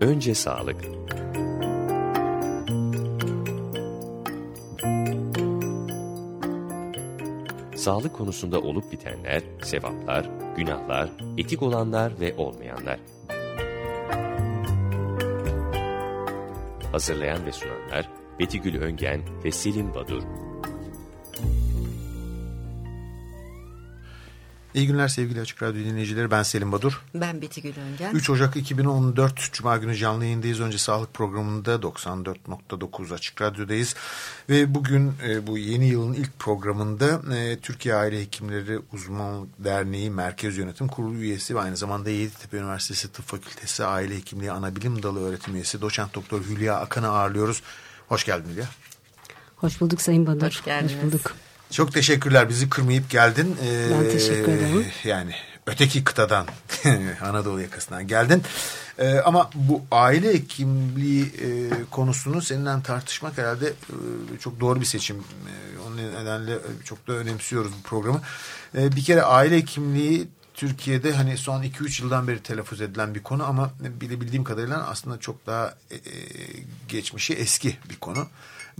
Önce sağlık. Sağlık konusunda olup bitenler, sevaplar, günahlar, etik olanlar ve olmayanlar. Hazırlayan ve sunanlar Betigül Öngen ve Selim Badur. İyi günler sevgili Açık Radyo dinleyicileri. Ben Selim Badur. Ben Beti Gül Öngen. 3 Ocak 2014 Cuma günü canlı yayındayız. Önce sağlık programında 94.9 Açık Radyo'dayız. Ve bugün e, bu yeni yılın ilk programında e, Türkiye Aile Hekimleri Uzman Derneği Merkez Yönetim Kurulu üyesi ve aynı zamanda Yeditepe Üniversitesi Tıp Fakültesi Aile Hekimliği Anabilim Dalı öğretim üyesi doçent doktor Hülya Akan'ı ağırlıyoruz. Hoş geldin Hülya. Hoş bulduk Sayın Badur. Hoş geldiniz. Hoş bulduk. Çok teşekkürler bizi kırmayıp geldin. Ee, Ben teşekkür ederim. Yani öteki kıtadan Anadolu yakasından geldin. Ee, ama bu aile hekimliği e, konusunu seninle tartışmak herhalde e, çok doğru bir seçim. E, onun nedenle çok da önemsiyoruz bu programı. E, bir kere aile hekimliği Türkiye'de hani son 2-3 yıldan beri telaffuz edilen bir konu ama bilebildiğim kadarıyla aslında çok daha e, e, geçmişi eski bir konu.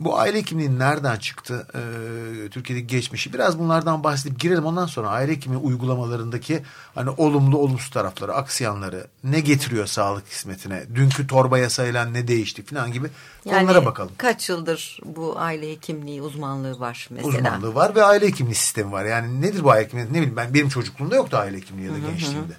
Bu aile hekimliği nereden çıktı? Ee, Türkiye'deki geçmişi. Biraz bunlardan bahsedip girelim. Ondan sonra aile hekimliği uygulamalarındaki hani olumlu olumsuz tarafları, aksiyanları ne getiriyor sağlık hizmetine? Dünkü torba yasayla ne değişti falan gibi Yani onlara bakalım. kaç yıldır bu aile hekimliği uzmanlığı var mesela? Uzmanlığı var ve aile hekimliği sistemi var. Yani nedir bu aile hekimliği? Ne bileyim ben benim çocukluğumda yoktu aile hekimliği ya da gençliğimde.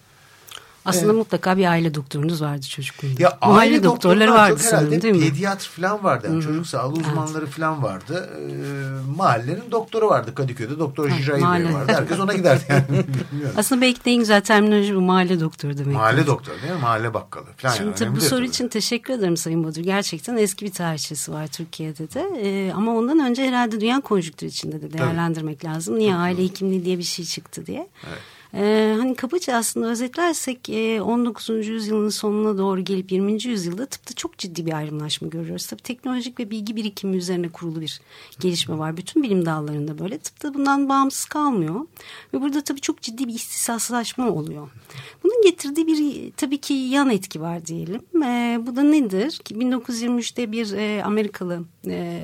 Aslında mutlaka bir aile doktorunuz vardı çocukluğunda. Ya Mahalle aile doktorları doktorlar vardı sanırım değil mi? pediatr falan vardı. Yani çocuk sağlığı uzmanları falan vardı. Ee, mahallenin doktoru vardı Kadıköy'de. Doktor Ha, Jiray Bey vardı. Herkes ona giderdi yani. Bilmiyorum. Aslında belki de en güzel terminoloji bu mahalle doktoru demek. Mahalle doktoru değil mi? Mahalle bakkalı falan. Şimdi yani. tabii bu soru tabii. için teşekkür ederim Sayın Badur. Gerçekten eski bir tarihçesi var Türkiye'de de. Ee, ama ondan önce herhalde dünya konjüktürü içinde de değerlendirmek lazım. Niye aile hekimliği diye bir şey çıktı diye. Ee, hani kabaca aslında özetlersek e, 19. yüzyılın sonuna doğru gelip 20. yüzyılda tıpta çok ciddi bir ayrımlaşma görüyoruz. Tabii teknolojik ve bilgi birikimi üzerine kurulu bir gelişme var. Bütün bilim dallarında böyle. Tıpta bundan bağımsız kalmıyor. Ve burada tabii çok ciddi bir istisaslaşma oluyor. Bunun getirdiği bir tabii ki yan etki var diyelim. Ee, bu da nedir? Ki 1923'te bir e, Amerikalı e,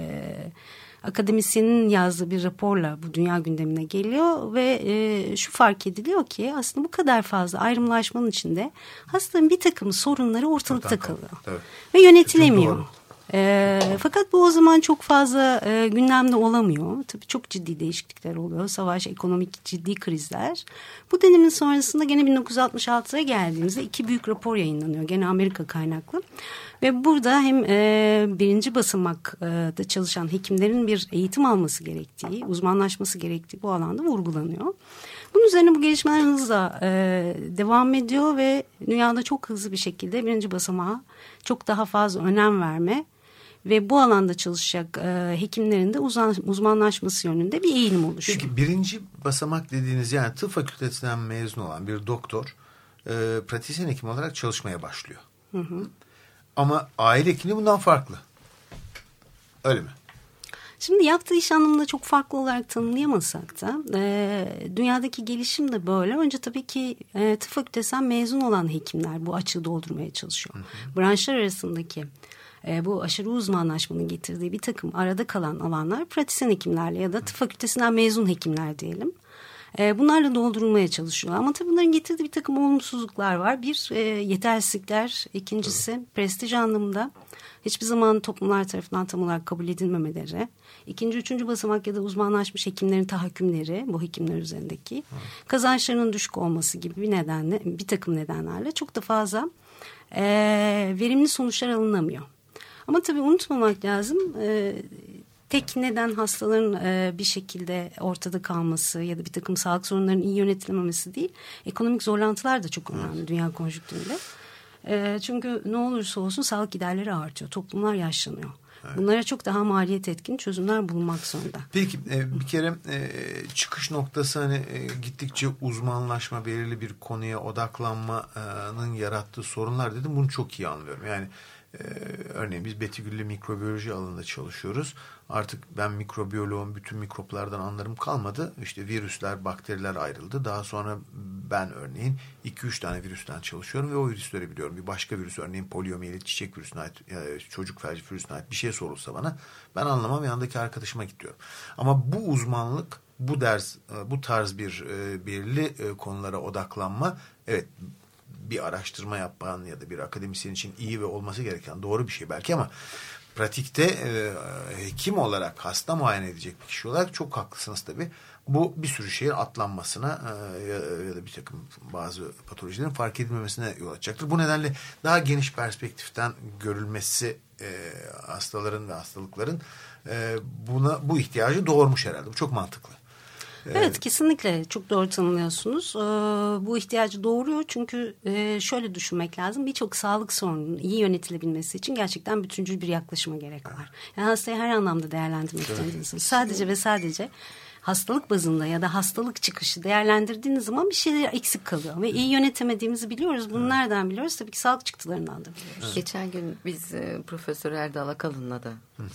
akademisyenin yazdığı bir raporla bu dünya gündemine geliyor ve e, şu fark ediliyor ki aslında bu kadar fazla ayrımlaşmanın içinde hastanın bir takım sorunları ortalıkta kalıyor, evet. ve yönetilemiyor. E, fakat bu o zaman çok fazla e, gündemde olamıyor. Tabii çok ciddi değişiklikler oluyor. Savaş, ekonomik ciddi krizler. Bu dönemin sonrasında gene 1966'ya geldiğimizde iki büyük rapor yayınlanıyor. Gene Amerika kaynaklı. Ve burada hem e, birinci basamakta çalışan hekimlerin bir eğitim alması gerektiği, uzmanlaşması gerektiği bu alanda vurgulanıyor. Bunun üzerine bu gelişmeler hızla e, devam ediyor ve dünyada çok hızlı bir şekilde birinci basamağa çok daha fazla önem verme ve bu alanda çalışacak e, hekimlerin de uzman, uzmanlaşması yönünde bir eğilim oluşuyor. Peki birinci basamak dediğiniz yani tıp fakültesinden mezun olan bir doktor e, pratisyen hekim olarak çalışmaya başlıyor. Ama aile hekimliği bundan farklı. Öyle mi? Şimdi yaptığı iş anlamında çok farklı olarak tanımlayamasak da e, dünyadaki gelişim de böyle. Önce tabii ki e, tıp fakültesinden mezun olan hekimler bu açığı doldurmaya çalışıyor. Branşlar arasındaki e, bu aşırı uzmanlaşmanın getirdiği bir takım arada kalan alanlar pratisyen hekimlerle ya da tıp fakültesinden mezun hekimler diyelim. E, bunlarla doldurulmaya çalışıyor. Ama tabii bunların getirdiği bir takım olumsuzluklar var. Bir e, yetersizlikler, ikincisi prestij anlamında hiçbir zaman toplumlar tarafından tam olarak kabul edilmemeleri. İkinci, üçüncü basamak ya da uzmanlaşmış hekimlerin tahakkümleri bu hekimler üzerindeki kazançlarının düşük olması gibi bir nedenle bir takım nedenlerle çok da fazla e, verimli sonuçlar alınamıyor. Ama tabii unutmamak lazım e, tek neden hastaların e, bir şekilde ortada kalması ya da bir takım sağlık sorunlarının iyi yönetilememesi değil. Ekonomik zorlantılar da çok önemli dünya konjüktüründe. E, çünkü ne olursa olsun sağlık giderleri artıyor. Toplumlar yaşlanıyor. Bunlara çok daha maliyet etkin çözümler bulunmak zorunda. Peki e, bir kere e, çıkış noktası hani e, gittikçe uzmanlaşma, belirli bir konuya odaklanmanın yarattığı sorunlar dedim. Bunu çok iyi anlıyorum. Yani Ee, örneğin biz Betigül'le mikrobiyoloji alanında çalışıyoruz. Artık ben mikrobiyoloğum, bütün mikroplardan anlarım kalmadı. İşte virüsler, bakteriler ayrıldı. Daha sonra ben örneğin 2-3 tane virüsten çalışıyorum ve o virüsleri biliyorum. Bir başka virüs örneğin poliomiyelit, çiçek virüsüne ait, çocuk felci virüsüne ait bir şey sorulsa bana ben anlamam yanındaki arkadaşıma gidiyorum. Ama bu uzmanlık, bu ders, e, bu tarz bir e, belirli e, konulara odaklanma evet bir araştırma yapan ya da bir akademisyen için iyi ve olması gereken doğru bir şey belki ama pratikte e, hekim olarak hasta muayene edecek bir kişi olarak çok haklısınız tabii. Bu bir sürü şeyin atlanmasına e, ya, da bir takım bazı patolojilerin fark edilmemesine yol açacaktır. Bu nedenle daha geniş perspektiften görülmesi e, hastaların ve hastalıkların buna bu ihtiyacı doğurmuş herhalde. Bu çok mantıklı. Evet kesinlikle çok doğru tanımlıyorsunuz. Ee, bu ihtiyacı doğuruyor çünkü e, şöyle düşünmek lazım. Birçok sağlık sorununun iyi yönetilebilmesi için gerçekten bütüncül bir yaklaşıma gerek var. Yani hastayı her anlamda değerlendirmek zorundasınız. Sadece ve sadece hastalık bazında ya da hastalık çıkışı değerlendirdiğiniz zaman bir şeyler eksik kalıyor. Ve iyi yönetemediğimizi biliyoruz. Bunu nereden biliyoruz? Tabii ki sağlık çıktılarından da biliyoruz. Geçen gün biz e, Profesör Erdal Akalın'la da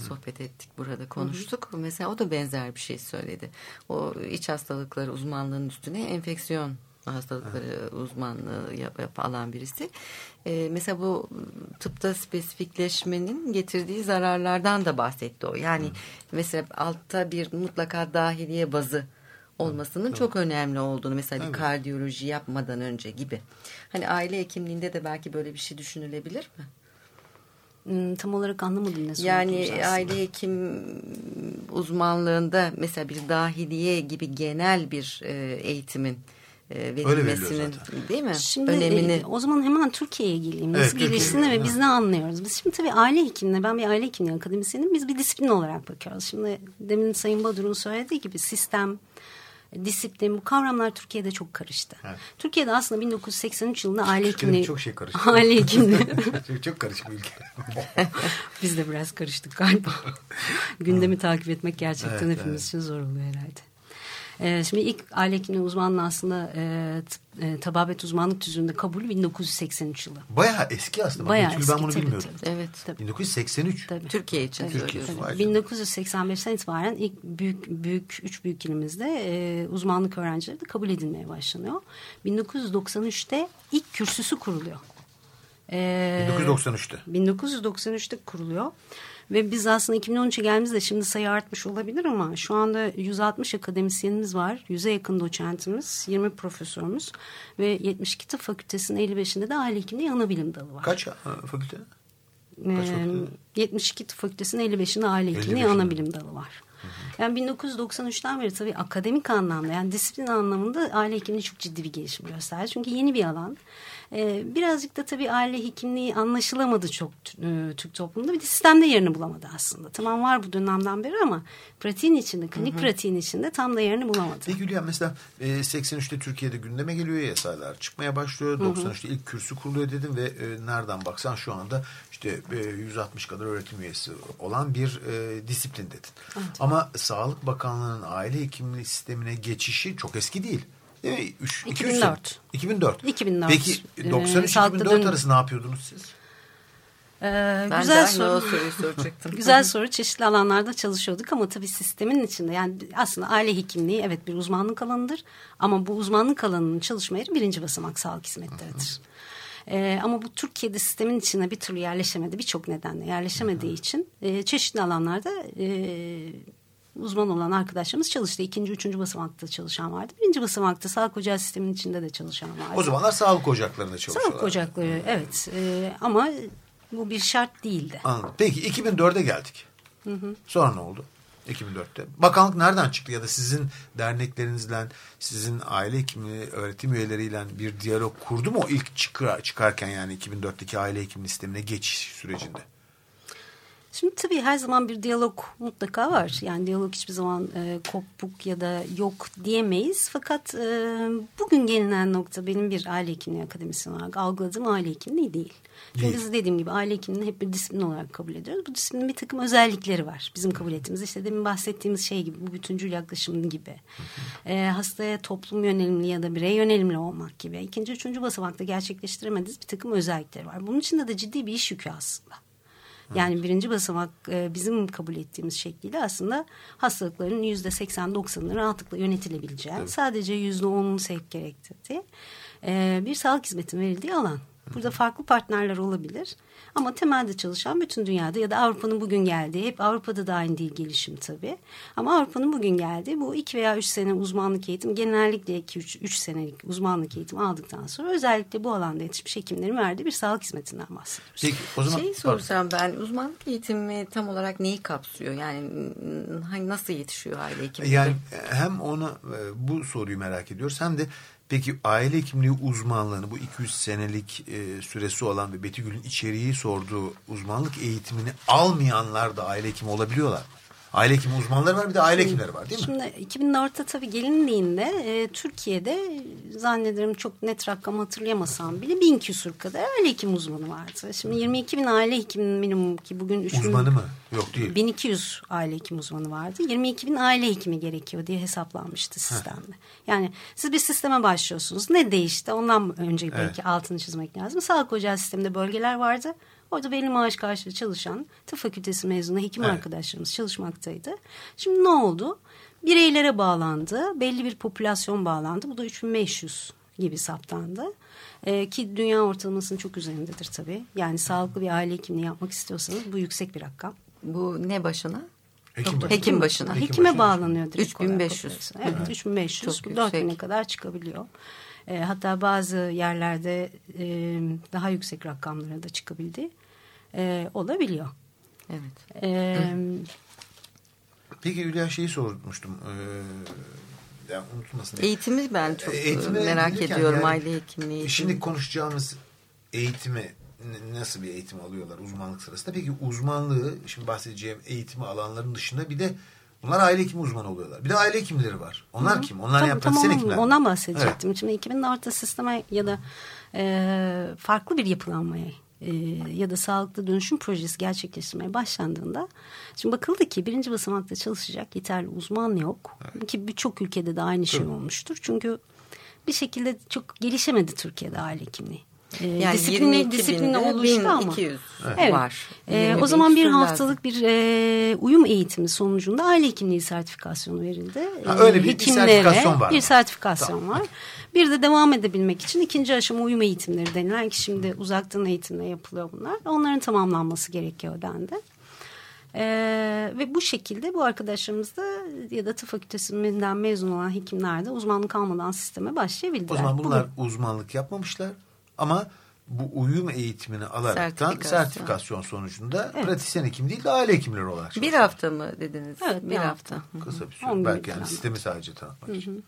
sohbet ettik burada konuştuk. Mesela o da benzer bir şey söyledi. O iç hastalıkları uzmanlığının üstüne enfeksiyon hastalıkları evet. uzmanlığı yap, yap alan birisi. Ee, mesela bu tıpta spesifikleşmenin getirdiği zararlardan da bahsetti o. Yani Hı. mesela altta bir mutlaka dahiliye bazı olmasının Hı. çok önemli olduğunu mesela evet. bir kardiyoloji yapmadan önce gibi. Hani aile hekimliğinde de belki böyle bir şey düşünülebilir mi? Hmm, tam olarak anlamadım ne Yani aile hekim uzmanlığında mesela bir dahiliye gibi genel bir e, eğitimin e, verilmesinin değil mi? Şimdi, önemini. E, o zaman hemen Türkiye'ye geleyim. Nasıl evet, geliştiğini ve biz ne anlıyoruz? Biz şimdi tabii aile hekimliği, ben bir aile hekimliği akademisyenim. Biz bir disiplin olarak bakıyoruz. Şimdi demin Sayın Badur'un söylediği gibi sistem, disiplin bu kavramlar Türkiye'de çok karıştı. Evet. Türkiye'de aslında 1983 yılında aile hekimliği çok şey karıştı. Aile hekimliği. çok, çok karışık bir ülke. Biz de biraz karıştık galiba. Gündemi takip etmek gerçekten evet, hepimiz evet. için zor oluyor herhalde. E, şimdi ilk aile hekimliği uzmanlığı aslında e, e, tababet uzmanlık tüzüğünde kabulü 1983 yılı. Bayağı eski aslında. Bayağı eski. Ben bunu tabii, bilmiyordum. Tabii, evet. Tabii. 1983. Tabii. Türkiye için tabii, söylüyorsun. 1985'ten itibaren ilk büyük büyük üç büyük ilimizde e, uzmanlık öğrencileri de kabul edilmeye başlanıyor. 1993'te ilk kürsüsü kuruluyor. E, 1993'te. 1993'te kuruluyor. Ve biz aslında 2013'e geldiğimizde şimdi sayı artmış olabilir ama şu anda 160 akademisyenimiz var. 100'e yakın doçentimiz, 20 profesörümüz ve 72 tıp fakültesinin 55'inde de aile hekimliği ana bilim dalı var. Kaç fakülte? Kaç ee, 72 tıp fakültesinin 55'inde aile hekimliği ana bilim dalı var. Yani 1993'ten beri tabii akademik anlamda yani disiplin anlamında aile hekimliği çok ciddi bir gelişim gösterdi. Çünkü yeni bir alan. Ee, birazcık da tabii aile hekimliği anlaşılamadı çok e, Türk toplumunda. Bir de sistemde yerini bulamadı aslında. Tamam var bu dönemden beri ama pratiğin içinde, klinik hı hı. pratiğin içinde tam da yerini bulamadı. Peki Hülya mesela e, 83'te Türkiye'de gündeme geliyor yasalar çıkmaya başlıyor. Hı hı. 93'te ilk kürsü kuruluyor dedim ve e, nereden baksan şu anda işte e, 160 kadar öğretim üyesi olan bir e, disiplin dedin. Evet. Ama Sağlık Bakanlığı'nın aile hekimliği sistemine geçişi çok eski değil. Değil mi? 3, 2004. 2004. 2004. Peki 93-2004 ee, arası ne yapıyordunuz siz? Ee, ben güzel soru. soracaktım. güzel soru. Çeşitli alanlarda çalışıyorduk ama tabii sistemin içinde yani aslında aile hekimliği evet bir uzmanlık alanıdır ama bu uzmanlık alanının çalışma yeri birinci basamak sağlık hizmetleridir. Ee, ama bu Türkiye'de sistemin içine bir türlü yerleşemedi birçok nedenle yerleşemediği için e, çeşitli alanlarda e, uzman olan arkadaşlarımız çalıştı. İkinci, üçüncü basamakta çalışan vardı. Birinci basamakta sağlık ocağı sistemin içinde de çalışan vardı. O zamanlar sağlık ocaklarında çalışıyorlar. Sağlık ocakları evet e, ama bu bir şart değildi. Anladım. Peki 2004'e geldik. Hı hı. Sonra ne oldu? 2004'te. Bakanlık nereden çıktı ya da sizin derneklerinizle, sizin aile hekimliği öğretim üyeleriyle bir diyalog kurdu mu o ilk çıkar, çıkarken yani 2004'teki aile hekimliği sistemine geçiş sürecinde? Şimdi tabii her zaman bir diyalog mutlaka var. Yani diyalog hiçbir zaman e, kopuk ya da yok diyemeyiz. Fakat e, bugün gelinen nokta benim bir aile hekimliği akademisyen olarak algıladığım aile hekimliği değil. Çünkü biz dediğim gibi aile hekimliğini hep bir disiplin olarak kabul ediyoruz. Bu disiplinin bir takım özellikleri var. Bizim kabul ettiğimiz işte demin bahsettiğimiz şey gibi bu bütüncül yaklaşım gibi. E, hastaya toplum yönelimli ya da birey yönelimli olmak gibi. İkinci, üçüncü basamakta gerçekleştiremediğimiz bir takım özellikleri var. Bunun içinde de ciddi bir iş yükü aslında. Yani birinci basamak e, bizim kabul ettiğimiz şekliyle aslında hastalıkların yüzde seksen doksanını rahatlıkla yönetilebileceği, Tabii. sadece yüzde onunu sevk gerektirdiği e, bir sağlık hizmetinin verildiği alan. Burada farklı partnerler olabilir ama temelde çalışan bütün dünyada ya da Avrupa'nın bugün geldiği, hep Avrupa'da da aynı değil gelişim tabii. Ama Avrupa'nın bugün geldiği bu iki veya üç sene uzmanlık eğitim, genellikle iki üç, üç senelik uzmanlık eğitim aldıktan sonra özellikle bu alanda yetişmiş hekimlerin verdiği bir sağlık hizmetinden bahsediyoruz. Peki o zaman Şeyi sorsam ben uzmanlık eğitimi tam olarak neyi kapsıyor? Yani m, hangi nasıl yetişiyor aile hekimleri? Yani hem onu e, bu soruyu merak ediyoruz hem de peki aile hekimliği uzmanlığını bu 200 senelik e, süresi olan ve Betty Gül'ün içeriği sorduğu uzmanlık eğitimini almayanlar da aile hekimi olabiliyorlar mı? Aile hekimi uzmanları var bir de aile hekimleri var değil mi? Şimdi 2004'te tabii gelindiğinde e, Türkiye'de zannederim çok net rakam hatırlayamasam bile bin küsur kadar aile hekim uzmanı vardı. Şimdi 22 bin aile hekiminin minimum ki bugün 3 bin, Uzmanı mı? Yok değil. 1200 aile hekim uzmanı vardı. 22 bin aile hekimi gerekiyor diye hesaplanmıştı sistemde. Yani siz bir sisteme başlıyorsunuz. Ne değişti? Ondan önce belki altını çizmek lazım. Sağlık ocağı sisteminde bölgeler vardı. Orada belli maaş karşılığı çalışan tıp fakültesi mezunu hekim Evet. arkadaşlarımız çalışmaktaydı. Şimdi ne oldu? Bireylere bağlandı. Belli bir popülasyon bağlandı. Bu da 3500 gibi saptandı. Ee, ki dünya ortalamasının çok üzerindedir tabii. Yani sağlıklı bir aile hekimliği yapmak istiyorsanız bu yüksek bir rakam. Bu ne başına? Hekim başına. Hekim başına. Hekim Hekime başına. bağlanıyor direkt 3500. olarak popülasyon. Evet 3500 Çok 4000'e yüksek. kadar çıkabiliyor. E, hatta bazı yerlerde e, daha yüksek rakamlara da çıkabildiği e, olabiliyor. Evet. E, Peki Hülya şeyi sormuştum. Ee, yani unutmasın diye. Eğitimi ben çok e, Eğitime merak ediyorum yani aile hekimliği. eğitimi. Şimdi konuşacağımız eğitimi nasıl bir eğitim alıyorlar uzmanlık sırasında? Peki uzmanlığı şimdi bahsedeceğim eğitimi alanların dışında bir de bunlar aile hekimi uzmanı oluyorlar. Bir de aile hekimleri var. Onlar kim? Onlar ne Tam, yapar? tam Sen onu- hekimler ondan bahsedecektim. Şimdi 2004'te sisteme ya da e, farklı bir yapılanmaya e, ya da sağlıklı dönüşüm projesi gerçekleştirmeye başlandığında şimdi bakıldı ki birinci basamakta çalışacak yeterli uzman yok. Ki birçok ülkede de aynı şey olmuştur. Çünkü bir şekilde çok gelişemedi Türkiye'de aile hekimliği. E, yani disiplinli, 22 disiplinli binde oluştu ama. 1200 Evet. var. Ee, 20 o zaman bir haftalık bir e, uyum eğitimi sonucunda aile hekimliği sertifikasyonu verildi. Ha, Ee, öyle bir- bir sertifikasyon var. Bir sertifikasyon var. Bir de devam edebilmek için ikinci aşama uyum eğitimleri denilen ki şimdi uzaktan eğitimle yapılıyor bunlar. Onların tamamlanması gerekiyor dendi. Ee, ve bu şekilde bu arkadaşlarımız da ya da tıp fakültesinden mezun olan hekimler de uzmanlık almadan sisteme başlayabildiler. O zaman Bu bunlar uzmanlık yapmamışlar ama bu uyum eğitimini alaraktan Sertifikasyon. sertifikasyon sonucunda pratisyen hekim değil de aile hekimleri olarak Bir çalışıyorlar. hafta mı dediniz? Evet, bir bir hafta. hafta. Kısa bir süre. Belki yani sistemi sadece tanıtmak için.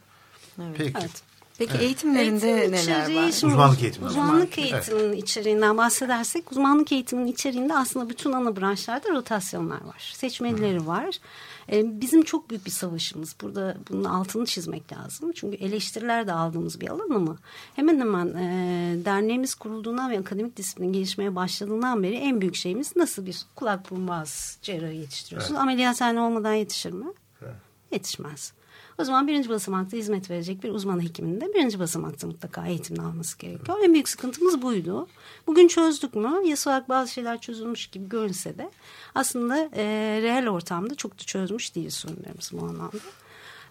Evet. Peki. Evet. Peki eğitimlerinde Eğitim neler içeriği var? şimdi Uzmanlık eğitimi. Uzmanlık Evet. eğitiminin içeriğinden bahsedersek uzmanlık eğitiminin içeriğinde aslında bütün ana branşlarda rotasyonlar var. Seçmelileri var. Ee, bizim çok büyük bir savaşımız. Burada bunun altını çizmek lazım. Çünkü eleştiriler de aldığımız bir alan ama hemen hemen e, derneğimiz kurulduğundan ve akademik disiplin gelişmeye başladığından beri en büyük şeyimiz nasıl bir kulak burun boğaz cerrahı yetiştiriyorsunuz. Ameliyathane olmadan yetişir mi? Evet. yetişmez. O zaman birinci basamakta hizmet verecek bir uzman hekimin de birinci basamakta mutlaka eğitimini alması gerekiyor. En büyük sıkıntımız buydu. Bugün çözdük mü? Yasa olarak bazı şeyler çözülmüş gibi görünse de aslında e, reel ortamda çok da çözmüş değil sorunlarımız bu anlamda.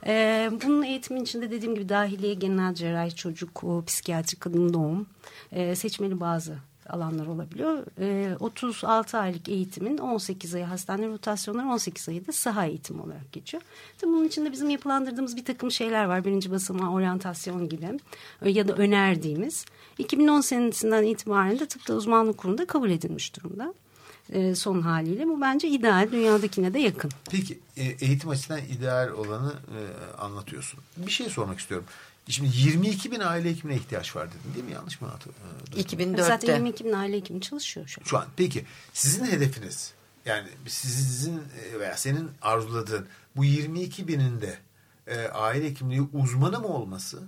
E, bunun eğitimin içinde dediğim gibi dahiliye, genel cerrahi, çocuk, o, psikiyatri, kadın doğum, e, seçmeli bazı alanlar olabiliyor. E, 36 aylık eğitimin 18 ayı hastane rotasyonları 18 ayı da saha eğitimi olarak geçiyor. Tabii bunun içinde bizim yapılandırdığımız bir takım şeyler var. Birinci basamağı oryantasyon gibi e, ya da önerdiğimiz. 2010 senesinden itibaren de tıpta uzmanlık kurulunda kabul edilmiş durumda. E, son haliyle bu bence ideal dünyadakine de yakın. Peki e, eğitim açısından ideal olanı e, anlatıyorsun. Bir şey sormak istiyorum. Şimdi 22 bin aile hekimine ihtiyaç var dedin değil mi? Yanlış mı hatırlıyorum? 2004'te. Zaten 22 bin aile hekimi çalışıyor şu an. Şu an peki sizin hedefiniz yani sizin e, veya senin arzuladığın bu 22 binin de e, aile hekimliği uzmanı mı olması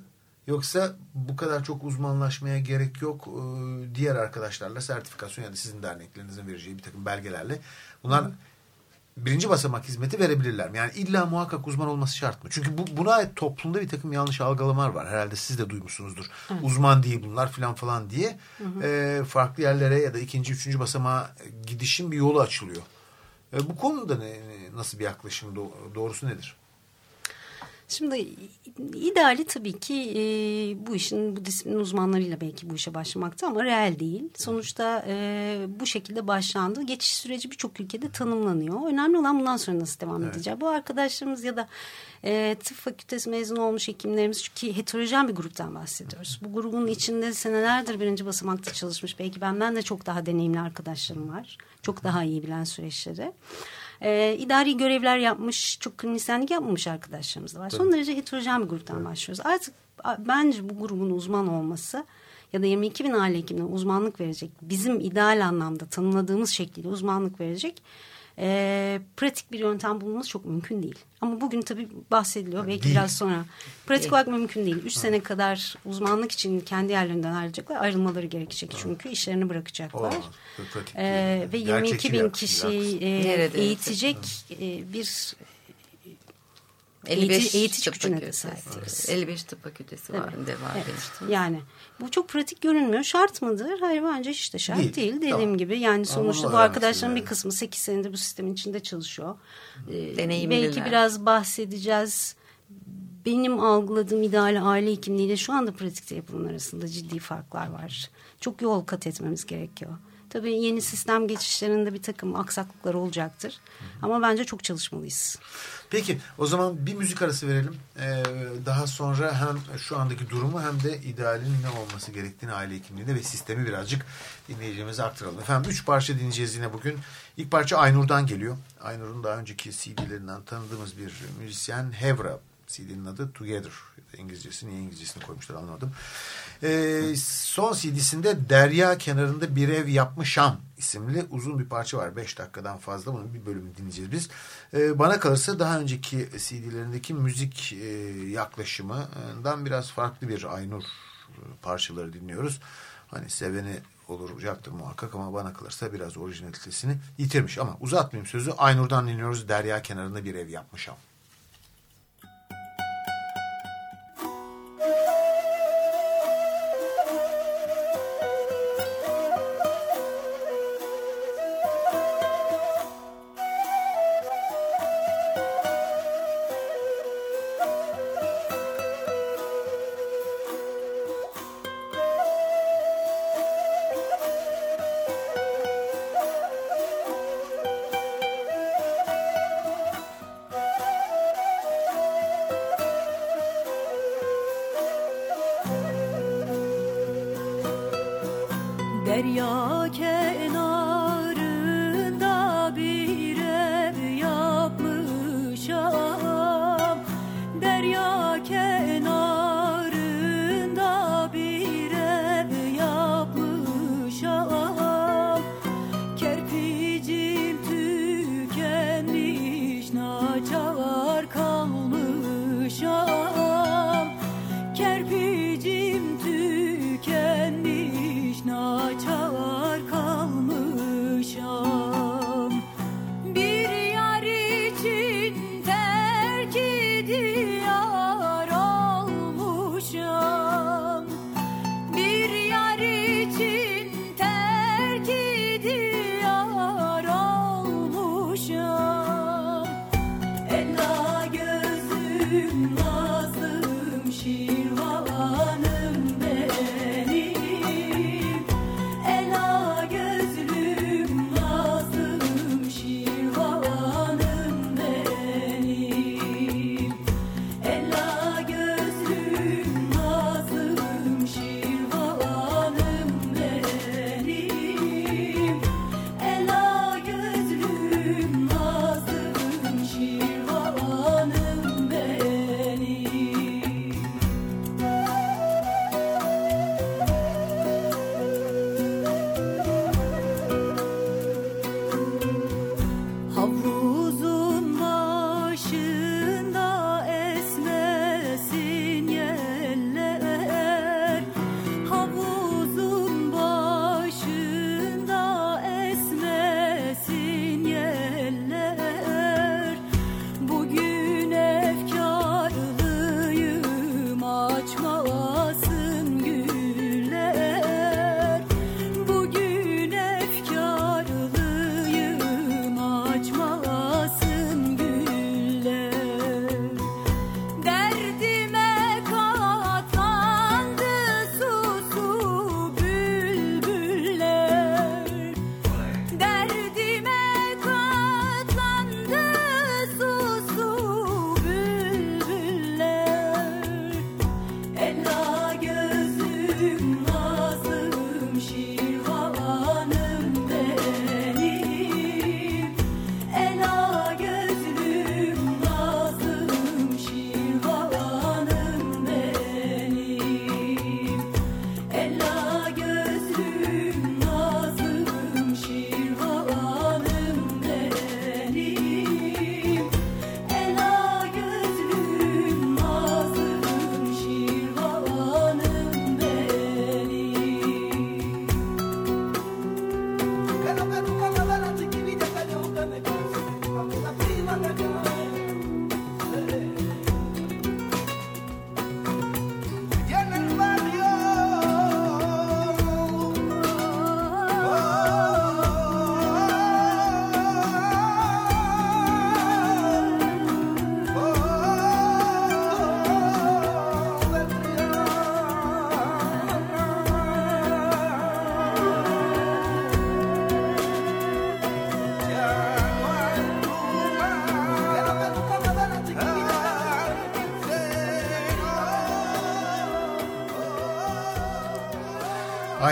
yoksa bu kadar çok uzmanlaşmaya gerek yok e, diğer arkadaşlarla sertifikasyon ya da sizin derneklerinizin vereceği bir takım belgelerle bunlar birinci basamak hizmeti verebilirler mi? Yani illa muhakkak uzman olması şart mı? Çünkü bu, buna ait toplumda bir takım yanlış algılamalar var. Herhalde siz de duymuşsunuzdur. Evet. Uzman değil bunlar filan falan diye hı hı. E, farklı yerlere ya da ikinci, üçüncü basamağa gidişin bir yolu açılıyor. E, bu konuda ne, nasıl bir yaklaşım doğrusu nedir? Şimdi ideali tabii ki e, bu işin bu disiplin uzmanlarıyla belki bu işe başlamakta ama reel değil. Sonuçta e, bu şekilde başlandı. Geçiş süreci birçok ülkede tanımlanıyor. Önemli olan bundan sonra nasıl devam evet. edeceği. Bu arkadaşlarımız ya da e, tıp fakültesi mezun olmuş hekimlerimiz çünkü heterojen bir gruptan bahsediyoruz. Bu grubun içinde senelerdir birinci basamakta çalışmış belki benden de çok daha deneyimli arkadaşlarım var. Çok daha iyi bilen süreçleri e, idari görevler yapmış, çok klinisyenlik yapmamış arkadaşlarımız da var. Son derece heterojen bir gruptan evet. başlıyoruz. Artık bence bu grubun uzman olması ya da 22 bin aile hekimine uzmanlık verecek, bizim ideal anlamda tanımladığımız şekilde uzmanlık verecek e, pratik bir yöntem bulmamız çok mümkün değil. Ama bugün tabii bahsediliyor. Belki değil. biraz sonra. Pratik olarak mümkün değil. Üç sene kadar uzmanlık için kendi yerlerinden ayrılacaklar. Ayrılmaları gerekecek çünkü işlerini bırakacaklar. O, ee, ve 22 bin kişi e, eğitecek e, bir 55 eğitici, eğitici gücüne de sahiptir. 55 tıp fakültesi var. Evet. Devam evet. Yani bu çok pratik görünmüyor. Şart mıdır? Hayır bence hiç de şart değil. değil. Dediğim tamam. gibi yani sonuçta bu arkadaşların bir kısmı 8 senedir bu sistemin içinde çalışıyor. Ee, belki biraz bahsedeceğiz. Benim algıladığım ideal aile hekimliğiyle şu anda pratikte yapılan arasında ciddi farklar var. Çok yol kat etmemiz gerekiyor. Tabii yeni sistem geçişlerinde bir takım aksaklıklar olacaktır. Ama bence çok çalışmalıyız. Peki o zaman bir müzik arası verelim. Ee, daha sonra hem şu andaki durumu hem de idealin ne olması gerektiğini aile hekimliğinde ve sistemi birazcık dinleyicilerimize aktaralım. Efendim üç parça dinleyeceğiz yine bugün. İlk parça Aynur'dan geliyor. Aynur'un daha önceki CD'lerinden tanıdığımız bir müzisyen Hevra CD'nin adı Together. İngilizcesi niye İngilizcesini koymuşlar anlamadım. Ee, son CD'sinde Derya kenarında bir ev yapmışam isimli uzun bir parça var. Beş dakikadan fazla bunun bir bölümünü dinleyeceğiz biz. Ee, bana kalırsa daha önceki CD'lerindeki müzik e, yaklaşımından biraz farklı bir Aynur e, parçaları dinliyoruz. Hani seveni olacaktır muhakkak ama bana kalırsa biraz orijinalitesini yitirmiş. Ama uzatmayayım sözü. Aynur'dan dinliyoruz. Derya kenarında bir ev yapmışam.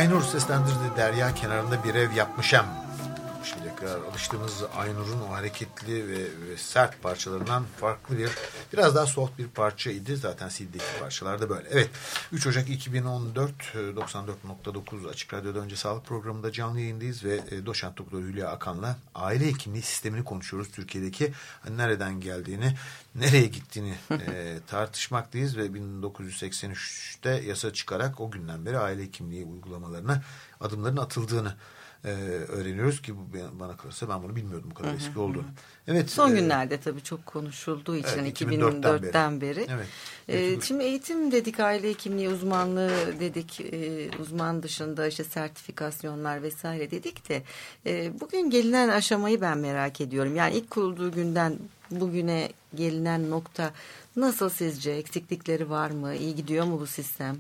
Aynur seslendirdi Derya kenarında bir ev yapmışam. Şimdiye kadar alıştığımız Aynur'un o hareketli ve, ve sert parçalarından farklı bir biraz daha soft bir parçaydı. Zaten CD'deki parçalar da böyle. Evet 3 Ocak 2014 94.9 Açık Radyo'da önce sağlık programında canlı yayındayız ve e, doçent doktor Hülya Akan'la aile hekimliği sistemini konuşuyoruz. Türkiye'deki hani nereden geldiğini, nereye gittiğini e, tartışmaktayız ve 1983'te yasa çıkarak o günden beri aile hekimliği uygulamalarına adımların atıldığını e, öğreniyoruz ki bu bana kalırsa ben bunu bilmiyordum bu kadar hı hı. eski olduğunu. Evet. Son e, günlerde tabii çok konuşulduğu için evet, 2004'ten, 2004'ten beri. beri. Evet. E, şimdi eğitim dedik, aile hekimliği uzmanlığı dedik, e, uzman dışında işte sertifikasyonlar vesaire dedik de e, bugün gelinen aşamayı ben merak ediyorum. Yani ilk kurulduğu günden bugüne gelinen nokta nasıl sizce? Eksiklikleri var mı? İyi gidiyor mu bu sistem?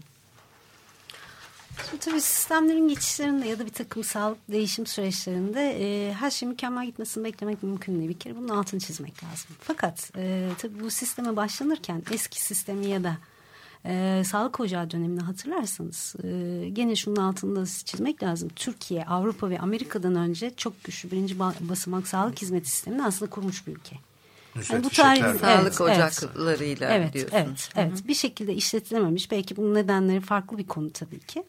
Şimdi tabii sistemlerin geçişlerinde ya da bir takım sağlık değişim süreçlerinde e, her şey mükemmel gitmesini beklemek mümkün değil. Bir kere bunun altını çizmek lazım. Fakat e, tabii bu sisteme başlanırken eski sistemi ya da e, sağlık ocağı dönemini hatırlarsanız e, gene şunun altında çizmek lazım. Türkiye, Avrupa ve Amerika'dan önce çok güçlü birinci basamak sağlık hizmet sistemini aslında kurmuş bir ülke. Yani bu tarih evet, sağlık ocaklarıyla evet, diyorsunuz. Evet, evet, evet. Bir şekilde işletilememiş. Belki bunun nedenleri farklı bir konu tabii ki.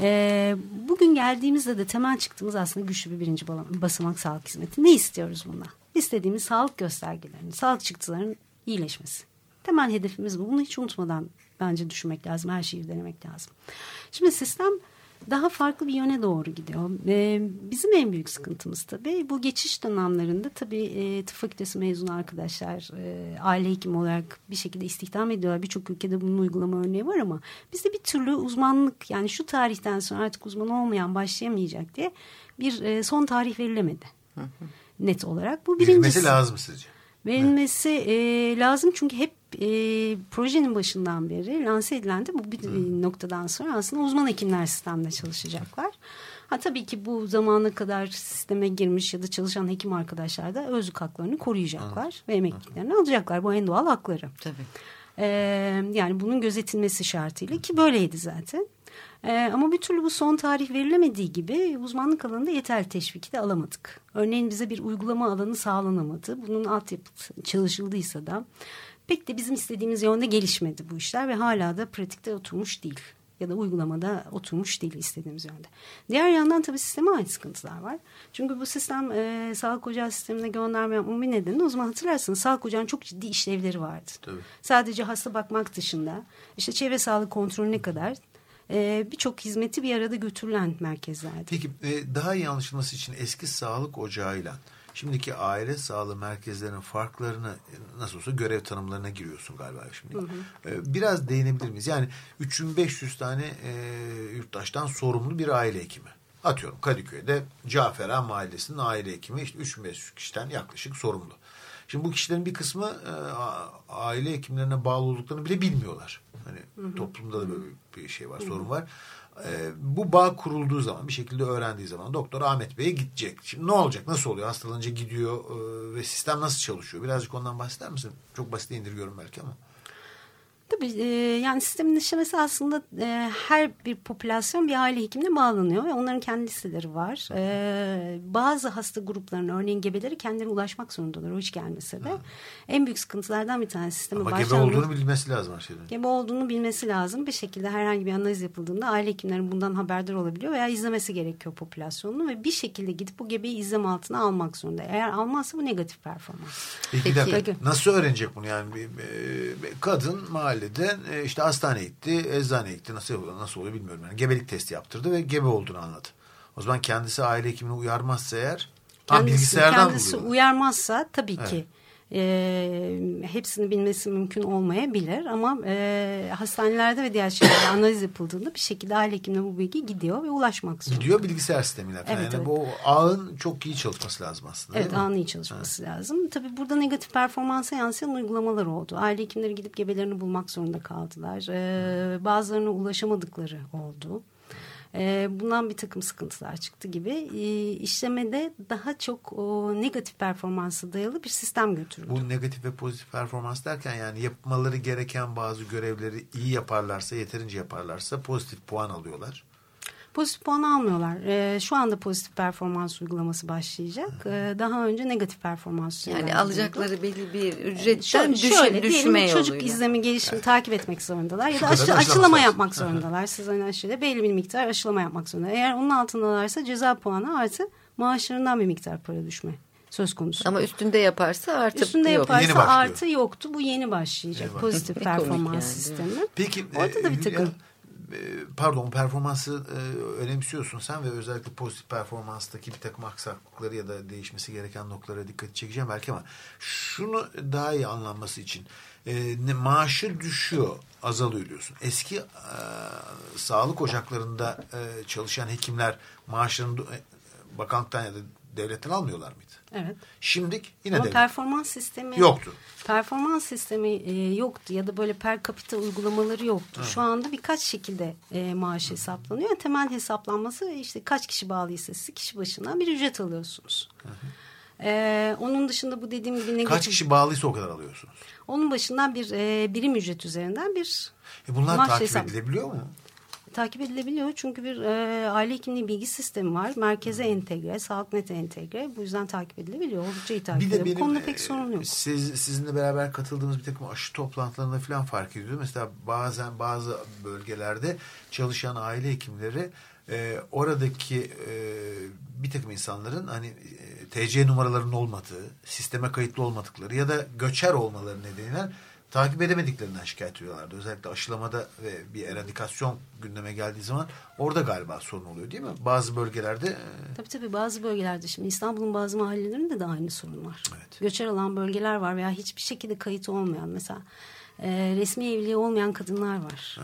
Ee, bugün geldiğimizde de temel çıktığımız aslında güçlü bir birinci basamak sağlık hizmeti. Ne istiyoruz bundan? İstediğimiz sağlık göstergelerinin, sağlık çıktılarının iyileşmesi. Temel hedefimiz bu. Bunu hiç unutmadan bence düşünmek lazım. Her şeyi denemek lazım. Şimdi sistem daha farklı bir yöne doğru gidiyor. E, bizim en büyük sıkıntımız tabii bu geçiş dönemlerinde tabii e, tıp fakültesi mezunu arkadaşlar e, aile hekimi olarak bir şekilde istihdam ediyorlar. Birçok ülkede bunun uygulama örneği var ama bizde bir türlü uzmanlık yani şu tarihten sonra artık uzman olmayan başlayamayacak diye bir e, son tarih verilemedi. Net olarak. Bu birincisi. Verilmesi lazım sizce? Verilmesi e, lazım çünkü hep e, projenin başından beri lanse edilen de bu bir hmm. noktadan sonra aslında uzman hekimler sistemde çalışacaklar. Ha tabii ki bu zamana kadar sisteme girmiş ya da çalışan hekim arkadaşlar da özlük haklarını koruyacaklar hmm. ve emekliliklerini alacaklar. Bu en doğal hakları. Tabii. Ee, yani bunun gözetilmesi şartıyla ki böyleydi zaten. Ee, ama bir türlü bu son tarih verilemediği gibi uzmanlık alanında yeterli teşviki de alamadık. Örneğin bize bir uygulama alanı sağlanamadı. Bunun altyapı çalışıldıysa da pek de bizim istediğimiz yönde gelişmedi bu işler ve hala da pratikte oturmuş değil ya da uygulamada oturmuş değil istediğimiz yönde. Diğer yandan tabii sisteme ait sıkıntılar var. Çünkü bu sistem e, sağlık ocağı sistemine gönderme yapmamın nedeni o zaman hatırlarsınız sağlık ocağının çok ciddi işlevleri vardı. Tabii. Sadece hasta bakmak dışında işte çevre sağlık kontrolüne kadar e, birçok hizmeti bir arada götürülen merkezlerdi. Peki e, daha iyi anlaşılması için eski sağlık ocağıyla şimdiki aile sağlığı merkezlerinin farklarını e, nasıl olsa görev tanımlarına giriyorsun galiba şimdi. Hı hı. E, biraz değinebilir miyiz? Yani 3500 tane e, yurttaştan sorumlu bir aile hekimi. Atıyorum Kadıköy'de Caferan Mahallesi'nin aile hekimi işte 3500 kişiden yaklaşık sorumlu. Şimdi bu kişilerin bir kısmı e, aile hekimlerine bağlı olduklarını bile bilmiyorlar. Hani hı hı. toplumda da böyle bir şey var, hı hı. sorun var. E, bu bağ kurulduğu zaman bir şekilde öğrendiği zaman doktor Ahmet Bey'e gidecek. Şimdi ne olacak? Nasıl oluyor? Hastalanınca gidiyor e, ve sistem nasıl çalışıyor? Birazcık ondan bahseder misin? Çok basit indirgiyorum belki ama. Tabii e, yani sistemin işlemesi aslında e, her bir popülasyon bir aile hekimine bağlanıyor ve onların kendi listeleri var. E, bazı hasta gruplarının örneğin gebeleri kendilerine ulaşmak zorundalar o hiç gelmese de. Ha. En büyük sıkıntılardan bir tanesi sisteme Ama gebe olduğunu bilmesi lazım her şeyden. Gebe olduğunu bilmesi lazım. Bir şekilde herhangi bir analiz yapıldığında aile hekimlerin bundan haberdar olabiliyor veya izlemesi gerekiyor popülasyonunu ve bir şekilde gidip bu gebeyi izleme altına almak zorunda. Eğer almazsa bu negatif performans. Peki, Peki. nasıl öğrenecek bunu yani? Kadın mahalle mahalleden e, işte hastaneye gitti, eczaneye gitti. Nasıl nasıl oluyor bilmiyorum. Yani gebelik testi yaptırdı ve gebe olduğunu anladı. O zaman kendisi aile hekimini uyarmazsa eğer kendisi, bilgisayardan kendisi uyarmazsa tabii evet. ki e, hepsini bilmesi mümkün olmayabilir ama e, hastanelerde ve diğer şeylerde analiz yapıldığında bir şekilde aile hekimine bu bilgi gidiyor ve ulaşmak zorunda. Gidiyor bilgisayar sistemiyle. Evet, yani evet. bu ağın çok iyi çalışması lazım aslında. Evet ağın iyi çalışması evet. lazım. Tabii burada negatif performansa yansıyan uygulamalar oldu. Aile hekimleri gidip gebelerini bulmak zorunda kaldılar. Ee, bazılarına ulaşamadıkları oldu. E, bundan bir takım sıkıntılar çıktı gibi. E, işlemede daha çok negatif performansı dayalı bir sistem götürüldü. Bu negatif ve pozitif performans derken yani yapmaları gereken bazı görevleri iyi yaparlarsa, yeterince yaparlarsa pozitif puan alıyorlar. Pozitif puan almıyorlar. E, şu anda pozitif performans uygulaması başlayacak. E, daha önce negatif performans Yani alacakları belli bir ücretten şöyle, düşe, şöyle düşme diyelim, yoluyla. çocuk izlemi gelişimi takip etmek zorundalar ya da aşı, aşılama yapmak zorundalar. Siz hani aşıda belli bir miktar aşılama yapmak zorunda. Eğer onun altındalarsa ceza puanı artı maaşlarından bir miktar para düşme söz konusu. Ama üstünde yaparsa artık Üstünde yok. yaparsa Yeni başlıyor. artı yoktu. Bu yeni başlayacak. Yeni Pozitif Ne komik performans yani, sistemi. Peki Orada da bir e, takım. E, pardon performansı e, önemsiyorsun sen ve özellikle pozitif performanstaki bir takım aksaklıkları ya da değişmesi gereken noktalara dikkat çekeceğim belki ama şunu daha iyi anlanması için e, ne, maaşı düşüyor azalıyor diyorsun. Eski e, sağlık ocaklarında e, çalışan hekimler maaşlarını e, bakanlıktan ya da devletten almıyorlar mıydı? Evet. Şimdilik yine Ama devlet. performans sistemi Yoktu. Performans sistemi e, yoktu ya da böyle per capita uygulamaları yoktu. Şu anda birkaç şekilde e, maaş hesaplanıyor. Temel hesaplanması işte kaç kişi bağlıysa siz kişi başına bir ücret alıyorsunuz. E, onun dışında bu dediğim gibi negatif. Kaç kişi bağlıysa o kadar alıyorsunuz. Onun başından bir e, birim ücret üzerinden bir E bunlar takip hesap- edilebiliyor mu? Takip edilebiliyor. Çünkü bir e, aile hekimliği bilgi sistemi var. Merkeze entegre, SağlıkNet'e entegre. Bu yüzden takip edilebiliyor. Oldukça iyi takip. Bu benim konuda e, pek sorun yok. Siz, sizinle beraber katıldığımız bir takım aşı toplantılarında falan fark ediyorum. Mesela bazen bazı bölgelerde çalışan aile hekimleri e, oradaki e, bir takım insanların hani e, TC numaralarının olmadığı, sisteme kayıtlı olmadıkları ya da göçer olmaları nedeniyle takip edemediklerinden şikayet ediyorlardı. Özellikle aşılamada ve bir eradikasyon gündeme geldiği zaman orada galiba sorun oluyor değil mi? Bazı bölgelerde e, Tabii tabii bazı bölgelerde şimdi İstanbul'un bazı mahallelerinde de aynı sorun var. Evet. Göçer alan bölgeler var veya hiçbir şekilde kayıt olmayan mesela e, resmi evliliği olmayan kadınlar var.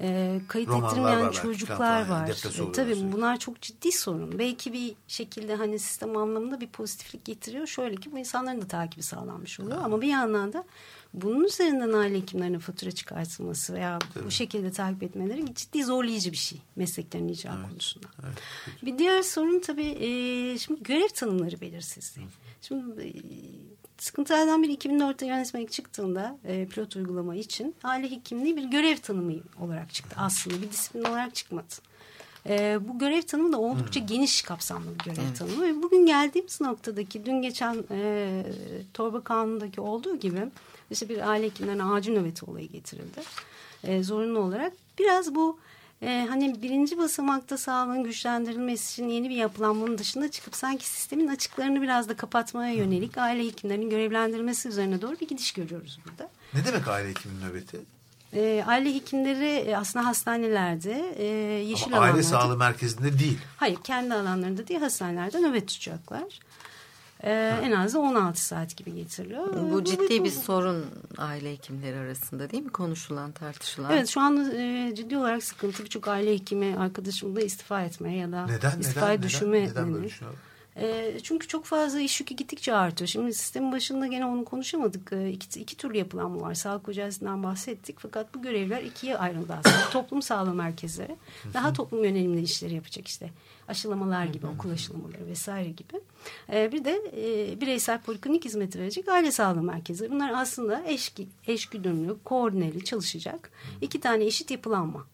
E, kayıt Romanlar ettirmeyen var çocuklar yani, var. E, tabii sürekli. bunlar çok ciddi sorun. Belki bir şekilde hani sistem anlamında bir pozitiflik getiriyor. Şöyle ki bu insanların da takibi sağlanmış oluyor. Ama bir yandan da bunun üzerinden aile hekimlerine fatura çıkartılması veya bu şekilde takip etmeleri ciddi zorlayıcı bir şey mesleklerin icra konusunda. Bir diğer sorun tabii e, şimdi görev tanımları belirsizliği. Şimdi e, sıkıntılardan biri 2004'te yönetmelik çıktığında e, pilot uygulama için aile hekimliği bir görev tanımı olarak çıktı. Aslında bir disiplin olarak çıkmadı. E, bu görev tanımı da oldukça geniş kapsamlı bir görev tanımı ve bugün geldiğimiz noktadaki dün geçen e, torba kanunundaki olduğu gibi işte bir aile hekimlerine acil nöbeti olayı getirildi e, zorunlu olarak biraz bu e, hani birinci basamakta sağlığın güçlendirilmesi için yeni bir yapılanmanın dışında çıkıp sanki sistemin açıklarını biraz da kapatmaya yönelik aile hekimlerinin görevlendirilmesi üzerine doğru bir gidiş görüyoruz burada. ne demek aile hekiminin nöbeti? E, aile hekimleri e, aslında hastanelerde, e, yeşil Ama aile alanlarda, sağlığı merkezinde değil. hayır kendi alanlarında değil hastanelerde nöbet tutacaklar. E, en az da 16 saat gibi getiriliyor. Bu ciddi bu- bir sorun aile hekimleri arasında değil mi? Konuşulan, tartışılan. Evet şu anda e, ciddi olarak sıkıntı birçok aile hekimi arkadaşım da istifa etmeye ya da Neden? istifaya Neden? düşürme Neden, neden böyle düşünüyorlar? E, çünkü çok fazla iş yükü gittikçe artıyor. Şimdi sistemin başında gene onu konuşamadık. E, iki, iki türlü yapılanma var. Sağlık ocağından bahsettik. Fakat bu görevler ikiye ayrıldı aslında. toplum sağlığı merkezleri daha toplum yönelimli işleri yapacak işte. Aşılamalar gibi, okul aşılamaları vesaire gibi. E, bir de e, bireysel poliklinik hizmeti verecek aile sağlığı merkezleri. Bunlar aslında eş, eş güdümlü, koordineli çalışacak. iki tane eşit yapılanma.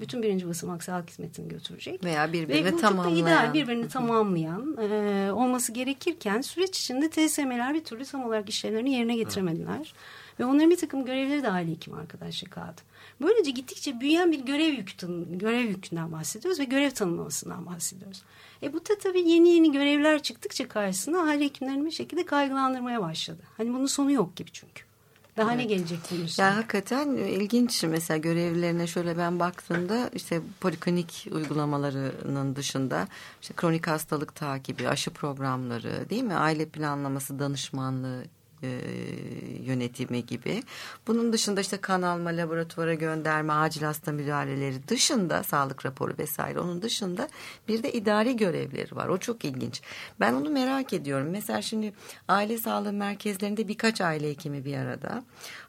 Bütün birinci basamak sağlık hizmetini götürecek. Veya birbirini Ve bu çok da tamamlayan. ideal birbirini tamamlayan e, olması gerekirken süreç içinde TSM'ler bir türlü tam olarak işlevlerini yerine getiremediler. Ve onların bir takım görevleri de aile hekimi arkadaşça kaldı. Böylece gittikçe büyüyen bir görev tanım, görev yükünden bahsediyoruz ve görev tanımlamasından bahsediyoruz. E bu da tabii yeni yeni görevler çıktıkça karşısına aile hekimlerini bir şekilde kaygılandırmaya başladı. Hani bunun sonu yok gibi çünkü. Daha ne gelecek üstüne? Ya hakikaten ilginç mesela görevlerine şöyle ben baktığımda işte poliklinik uygulamalarının dışında işte kronik hastalık takibi, aşı programları değil mi? Aile planlaması, danışmanlığı e, yönetimi gibi. Bunun dışında işte kan alma, laboratuvara gönderme, acil hasta müdahaleleri dışında sağlık raporu vesaire onun dışında bir de idari görevleri var. O çok ilginç. Ben onu merak ediyorum. Mesela şimdi aile sağlığı merkezlerinde birkaç aile hekimi bir arada.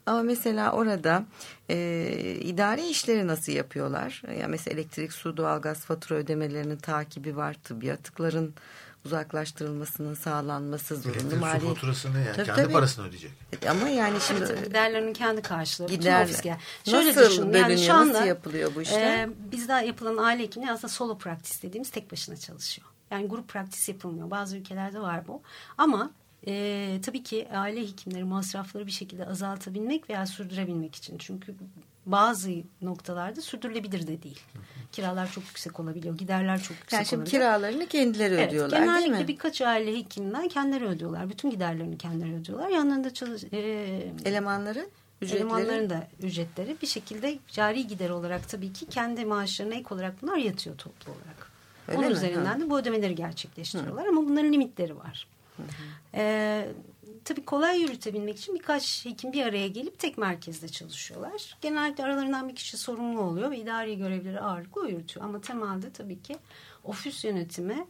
Ama mesela orada e, idari işleri nasıl yapıyorlar? Ya mesela elektrik, su, doğalgaz fatura ödemelerinin takibi var. Tıbbi atıkların uzaklaştırılmasının sağlanması su Mali... faturasını yani Tabii, kendi tabii. parasını ödeyecek. Ama yani şimdi Tabii giderlerinin kendi karşılığı. bütün Gider- gider. Nasıl bölünüyor, Yani şu nasıl anda, yapılıyor bu işler? E, bizde yapılan aile hekimliği aslında solo practice dediğimiz tek başına çalışıyor. Yani grup practice yapılmıyor. Bazı ülkelerde var bu. Ama e, tabii ki aile hekimleri masrafları bir şekilde azaltabilmek veya sürdürebilmek için. Çünkü bazı noktalarda sürdürülebilir de değil. Kiralar çok yüksek olabiliyor. Giderler çok yüksek yani şimdi olabiliyor. kiralarını kendileri Evet, ödüyorlar değil genellikle mi? birkaç aile hekimden kendileri ödüyorlar. Bütün giderlerini kendileri ödüyorlar. Yanlarında çalış, e, Elemanların ücretleri. elemanların da ücretleri bir şekilde cari gider olarak tabii ki kendi maaşlarına ek olarak bunlar yatıyor toplu olarak. Öyle Onun mi? üzerinden de bu ödemeleri gerçekleştiriyorlar ama bunların limitleri var. Ee, tabii kolay yürütebilmek için birkaç hekim bir araya gelip tek merkezde çalışıyorlar. Genellikle aralarından bir kişi sorumlu oluyor ve idari görevleri ağırlıklı o yürütüyor. Ama temelde tabii ki ofis yönetimi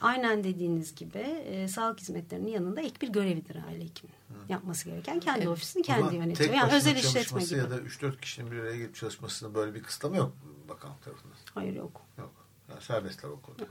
aynen dediğiniz gibi e, sağlık hizmetlerinin yanında ek bir görevidir aile hekiminin. Yapması gereken kendi ofisini kendi Ama yönetiyor. Yani özel işletme gibi. ya da 3-4 kişinin bir araya gelip çalışmasında böyle bir kısıtlama yok bakanlık tarafından. Hayır yok. Yok. Yani serbestler o konuda.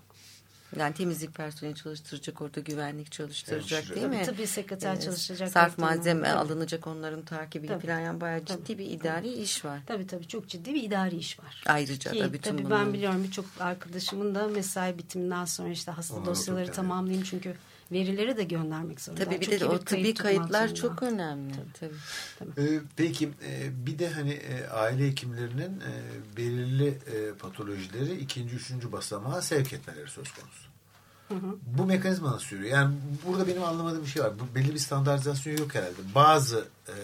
Yani temizlik personeli çalıştıracak, orada güvenlik çalıştıracak Hemşire. değil mi? Tabii, tabii sekreter Ee, çalışacak. Sarf malzeme Tabii. alınacak onların takibi Tabii. falan yani bayağı ciddi Tabii. bir idari iş var. Tabii tabii çok ciddi bir idari iş var. Ayrıca Ki, da bütün tabii bunların- ben biliyorum birçok arkadaşımın da mesai bitiminden sonra işte hasta Onları dosyaları tamamlayayım çünkü verileri de göndermek zorunda. Tabii bir Çok de o tıbbi kayıt kayıtlar çok önemli. Tabii. Ee, peki e, bir de hani e, aile hekimlerinin e, belirli e, patolojileri ikinci, üçüncü basamağa sevk etmeleri söz konusu. Bu mekanizma nasıl yürüyor? Yani burada benim anlamadığım bir şey var. Bu belli bir standartizasyon yok herhalde. Bazı e,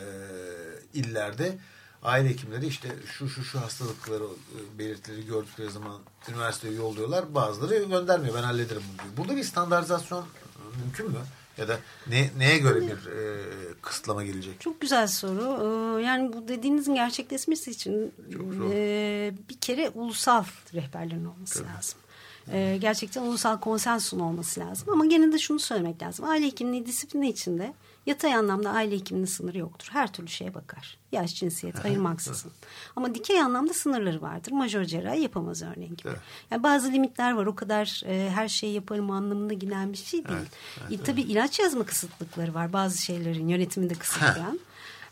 illerde aile hekimleri işte şu şu şu hastalıkları e, belirtileri gördükleri zaman üniversiteye yolluyorlar. Bazıları göndermiyor. Ben hallederim bunu diyor. Burada bir standartizasyon mümkün mü? Ya da ne, neye göre bir e, kısıtlama gelecek? Çok güzel soru. Ee, Yani bu dediğinizin gerçekleşmesi için e, bir kere ulusal rehberlerin olması lazım. Ee, Gerçekten ulusal konsensusun olması lazım. Ama gene de şunu söylemek lazım. Aile hekimliği disiplini içinde yatay anlamda aile hekimliğinin sınırı yoktur. Her türlü şeye bakar. Yaş, cinsiyet ayırmaksızın. Ama dikey anlamda sınırları vardır. Majör cerrahi yapamaz örneğin gibi. Evet. Yani bazı limitler var. O kadar e, her şeyi yaparım anlamına giden bir şey değil. E, tabii ilaç yazma kısıtlıkları var. Bazı şeylerin yönetiminde kısıtlayan.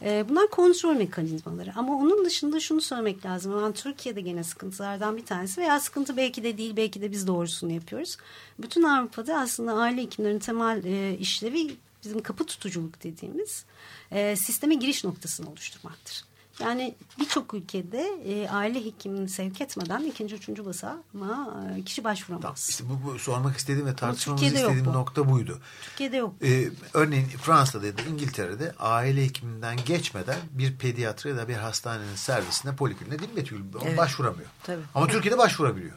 E, bunlar kontrol mekanizmaları. Ama onun dışında şunu söylemek lazım. Ben Türkiye'de gene sıkıntılardan bir tanesi veya sıkıntı belki de değil. Belki de biz doğrusunu yapıyoruz. Bütün Avrupa'da aslında aile hekimlerinin temel e, işlevi bizim kapı tutuculuk dediğimiz e, sisteme giriş noktasını oluşturmaktır. Yani birçok ülkede e, aile hekimini sevk etmeden ikinci, üçüncü basağa e, kişi başvuramaz. Tamam. İşte bu, bu sormak istediğim ve tartışmamızı istediğim bu. nokta buydu. Türkiye'de yok. Ee, örneğin Fransa'da ya da İngiltere'de aile hekiminden geçmeden bir pediatri ya da bir hastanenin servisine poliklinik değil mi? Evet. Başvuramıyor. Tabii. Ama Türkiye'de başvurabiliyor.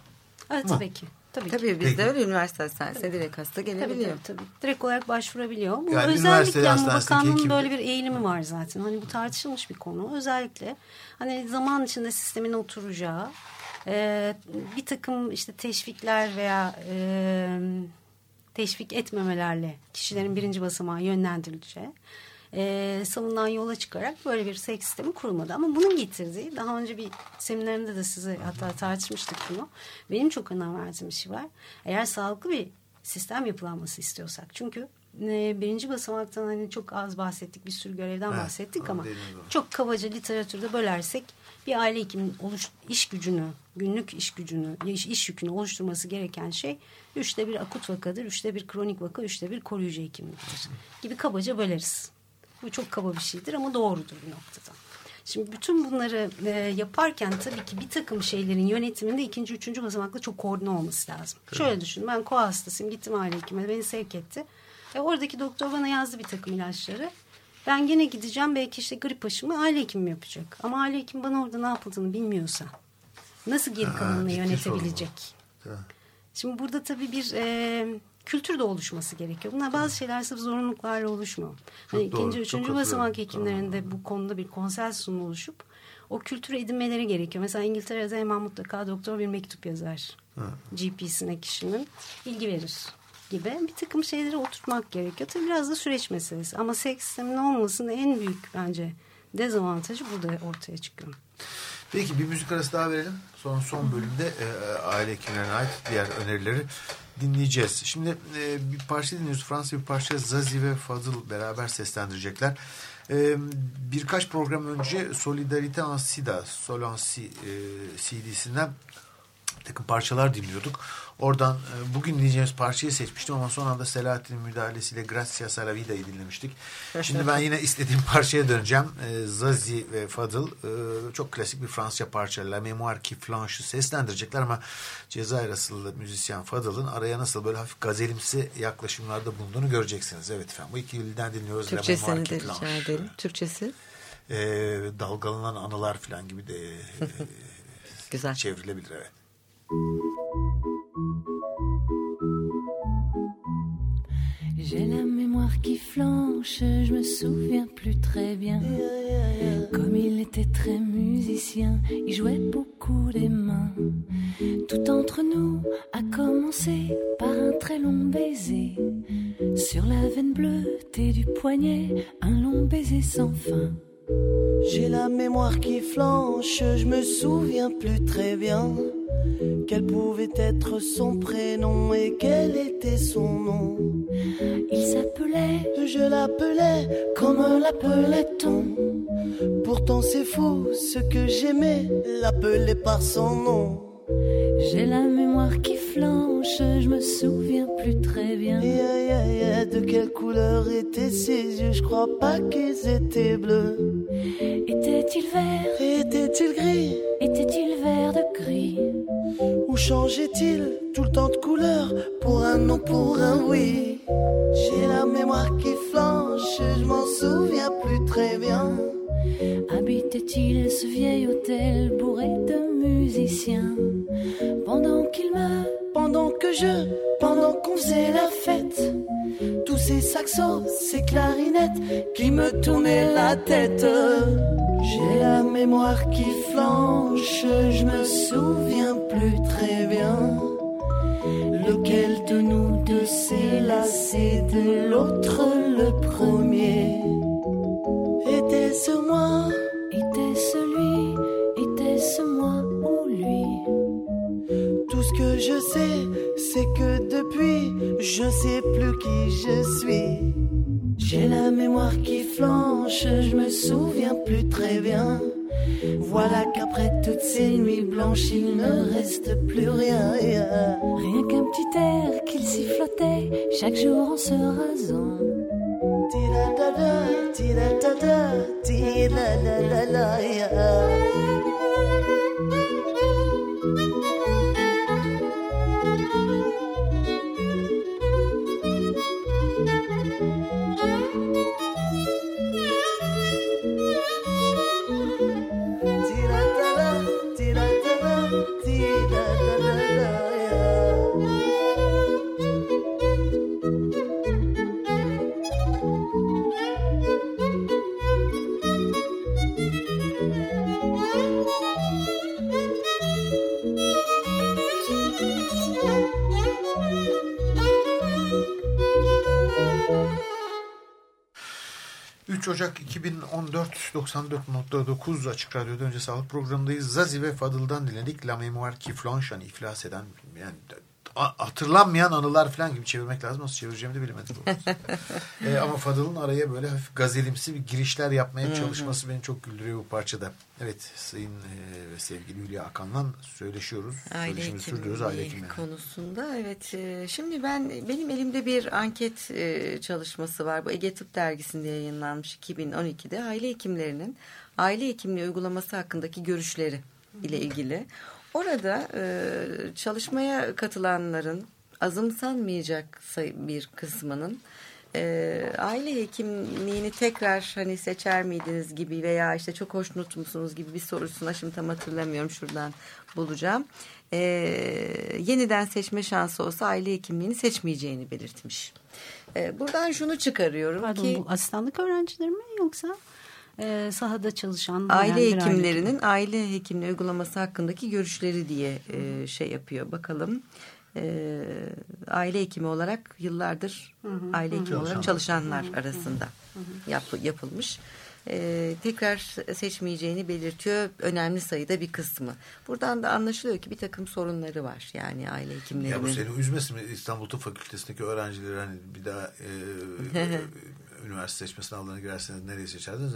Evet, tabii ki. Tabii, ki. Tabii Peki. bizde öyle üniversite hastanesine direkt hasta Tabii, gelebiliyor. tabii, tabii. Direkt olarak başvurabiliyor. Bu Yani özellikle ama bakanlığın hekim- böyle bir eğilimi var zaten. Hani bu tartışılmış bir konu. Özellikle hani zaman içinde sistemin oturacağı e, bir takım işte teşvikler veya e, teşvik etmemelerle kişilerin birinci basamağa yönlendirileceği e, savunulan yola çıkarak böyle bir sevk sistemi kurulmadı. Ama bunun getirdiği daha önce bir seminerinde de size hatta tartışmıştık bunu. Benim çok önem verdiğim bir şey var. Eğer sağlıklı bir sistem yapılanması istiyorsak. Çünkü e, birinci basamaktan hani çok az bahsettik. Bir sürü görevden Evet, bahsettik ama çok kabaca literatürde bölersek bir aile hekiminin oluş, iş gücünü, günlük iş gücünü, iş, iş yükünü oluşturması gereken şey üçte bir akut vakadır, üçte bir kronik vaka, üçte bir koruyucu hekimliktir gibi kabaca böleriz. Bu çok kaba bir şeydir ama doğrudur bir noktada. Şimdi bütün bunları e, yaparken tabii ki bir takım şeylerin yönetiminde ikinci, üçüncü basamakla çok koordine olması lazım. Şöyle düşün ben koa hastasıyım gittim aile hekimine beni sevk etti. E, oradaki doktor bana yazdı bir takım ilaçları. Ben gene gideceğim belki işte grip aşımı aile hekimi yapacak. Ama aile hekimi bana orada ne yapıldığını bilmiyorsa nasıl geri kalanını yönetebilecek? Şimdi burada tabii bir e, kültür de oluşması gerekiyor. Bunlar bazı şeyler sırf zorunluluklarla oluşmuyor. Hani doğru, ikinci, çok üçüncü basamak hekimlerinde bu konuda bir konsensusun oluşup o kültürü edinmeleri gerekiyor. Mesela İngiltere'de hemen mutlaka doktor bir mektup yazar. GP'sine kişinin ilgi verir gibi bir takım şeyleri oturtmak gerekiyor. Tabii biraz da süreç meselesi. Ama seks sisteminin olmamasının en büyük bence dezavantajı burada ortaya çıkıyor. Peki bir müzik arası daha verelim. Sonra son bölümde e, aile hekimlerine ait diğer önerileri dinleyeceğiz. Şimdi e, bir parça dinliyoruz. Fransa bir parça Zazie ve Fazıl beraber seslendirecekler. E, birkaç program önce Solidarite en Sida, Solansi e, CD'sinden takım parçalar dinliyorduk. Oradan e, bugün dinleyeceğimiz parçayı seçmiştim ama son anda Selahattin'in müdahalesiyle Gracias a la Vida'yı dinlemiştik. Şimdi ben yine istediğim parçaya döneceğim. E, Zazie ve Fadıl e, çok klasik bir Fransızca parça. La Mémoire qui flanche seslendirecekler ama Cezayir asıllı müzisyen Fadıl'ın araya nasıl böyle hafif gazelimsi yaklaşımlarda bulunduğunu göreceksiniz. Evet efendim bu iki dilden dinliyoruz. Türkçesini de rica edelim. Türkçesi? E, dalgalanan anılar falan gibi de e, Güzel. çevrilebilir evet. J'ai je me souviens plus très bien. Comme il était très musicien, il jouait beaucoup des mains. Tout entre nous a commencé par un très long baiser. Sur la veine bleutée du poignet, un long baiser sans fin. J'ai la mémoire qui flanche, je me souviens plus très bien. Quel pouvait être son prénom et quel était son nom Il s'appelait, je l'appelais, comment l'appelait-on Pourtant c'est fou, ce que j'aimais, l'appeler par son nom. J'ai la mémoire qui flanche, je me souviens plus très bien. Yeah, yeah, yeah, de quelle couleur étaient ses yeux Je crois pas qu'ils étaient bleus. Était-il vert Était-il gris Était-il vert de gris Ou changeait-il tout le temps de couleur pour un non, pour un oui? J'ai la mémoire qui flanche, je m'en souviens plus très bien. Habitait-il ce vieil hôtel bourré de musiciens pendant qu'il me, pendant que je, pendant qu'on faisait la fête, tous ces saxos, ces clarinettes qui me tournaient la tête. J'ai la mémoire qui flanche, je me souviens plus très bien. Lequel de nous deux s'est lassé de l'autre le premier? Était-ce moi? Était-ce lui? Était-ce moi ou lui? Tout ce que je sais, c'est que depuis, je sais plus qui je suis. J'ai la mémoire qui flanche, je me souviens plus très bien. Voilà qu'après toutes ces nuits blanches, il ne reste plus rien. Rien qu'un petit air qu'il sifflotait chaque jour en se rasant. تيرا دا دا تيرا دا دا تيرا لا لا لا يا 3 Ocak 2014 94.9 Açık Radyo'da önce sağlık programındayız. Zazi ve Fadıl'dan dinledik. La Memoire qui flanche, hani iflas eden yani hatırlanmayan anılar falan gibi çevirmek lazım. Nasıl çevireceğimi de bilemedim. e, ama Fadıl'ın araya böyle hafif gazelimsi bir girişler yapmaya çalışması beni çok güldürüyor bu parçada. Evet Sayın e, ve sevgili Hülya Akan'la söyleşiyoruz. Aile hekimliği aile hekimliği konusunda. Evet e, şimdi ben benim elimde bir anket e, çalışması var. Bu Ege Tıp Dergisi'nde yayınlanmış 2012'de aile hekimlerinin aile hekimliği uygulaması hakkındaki görüşleri ile ilgili. Orada e, çalışmaya katılanların azımsanmayacak bir kısmının e, aile hekimliğini tekrar hani seçer miydiniz gibi veya işte çok hoşnut musunuz gibi bir sorusuna şimdi tam hatırlamıyorum şuradan bulacağım. E, yeniden seçme şansı olsa aile hekimliğini seçmeyeceğini belirtmiş. E, buradan şunu çıkarıyorum Pardon, ki. Bu asistanlık öğrencileri mi yoksa? E, sahada çalışan aile hekimlerinin aile hekimliği uygulaması hakkındaki görüşleri diye e, şey yapıyor. Bakalım e, aile hekimi olarak yıllardır hı hı, aile hekimi hı, olarak çalışanlar hı, arasında hı, Yap, yapılmış. E, tekrar seçmeyeceğini belirtiyor. Önemli sayıda bir kısmı. Buradan da anlaşılıyor ki bir takım sorunları var yani aile hekimlerinin. Ya bu seni üzmesin mi? İstanbul Tıp Fakültesindeki öğrencileri hani bir daha e, üniversite seçme sınavlarına girerseniz nereye seçerdiniz?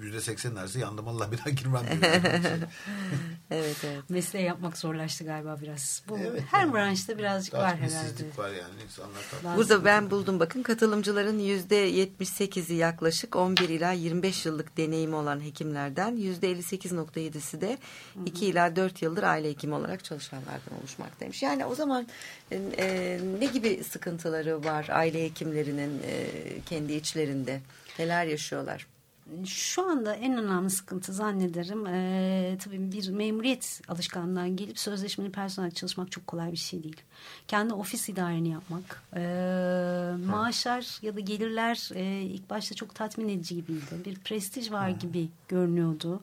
Yüzde seksen neredeyse yandım Allah bir daha girmem diyor. evet evet. Mesleği yapmak zorlaştı galiba biraz. Bu evet, her yani. branşta birazcık var herhalde. var yani insanlar. Burada ben buldum bakın katılımcıların yüzde yetmiş sekizi yaklaşık 11 ila 25 yıllık deneyimi olan hekimlerden yüzde 58.7'si de 2 ila 4 yıldır aile hekimi olarak çalışanlardan oluşmaktaymış. Yani o zaman e, ne gibi sıkıntıları var aile hekimlerinin e, kendi içlerinde? Neler yaşıyorlar? Şu anda en önemli sıkıntı zannederim e, tabii bir memuriyet alışkanlığından gelip sözleşmeli personel çalışmak çok kolay bir şey değil. Kendi ofis idareni yapmak, e, maaşlar ya da gelirler e, ilk başta çok tatmin edici gibiydi. Bir prestij var gibi görünüyordu.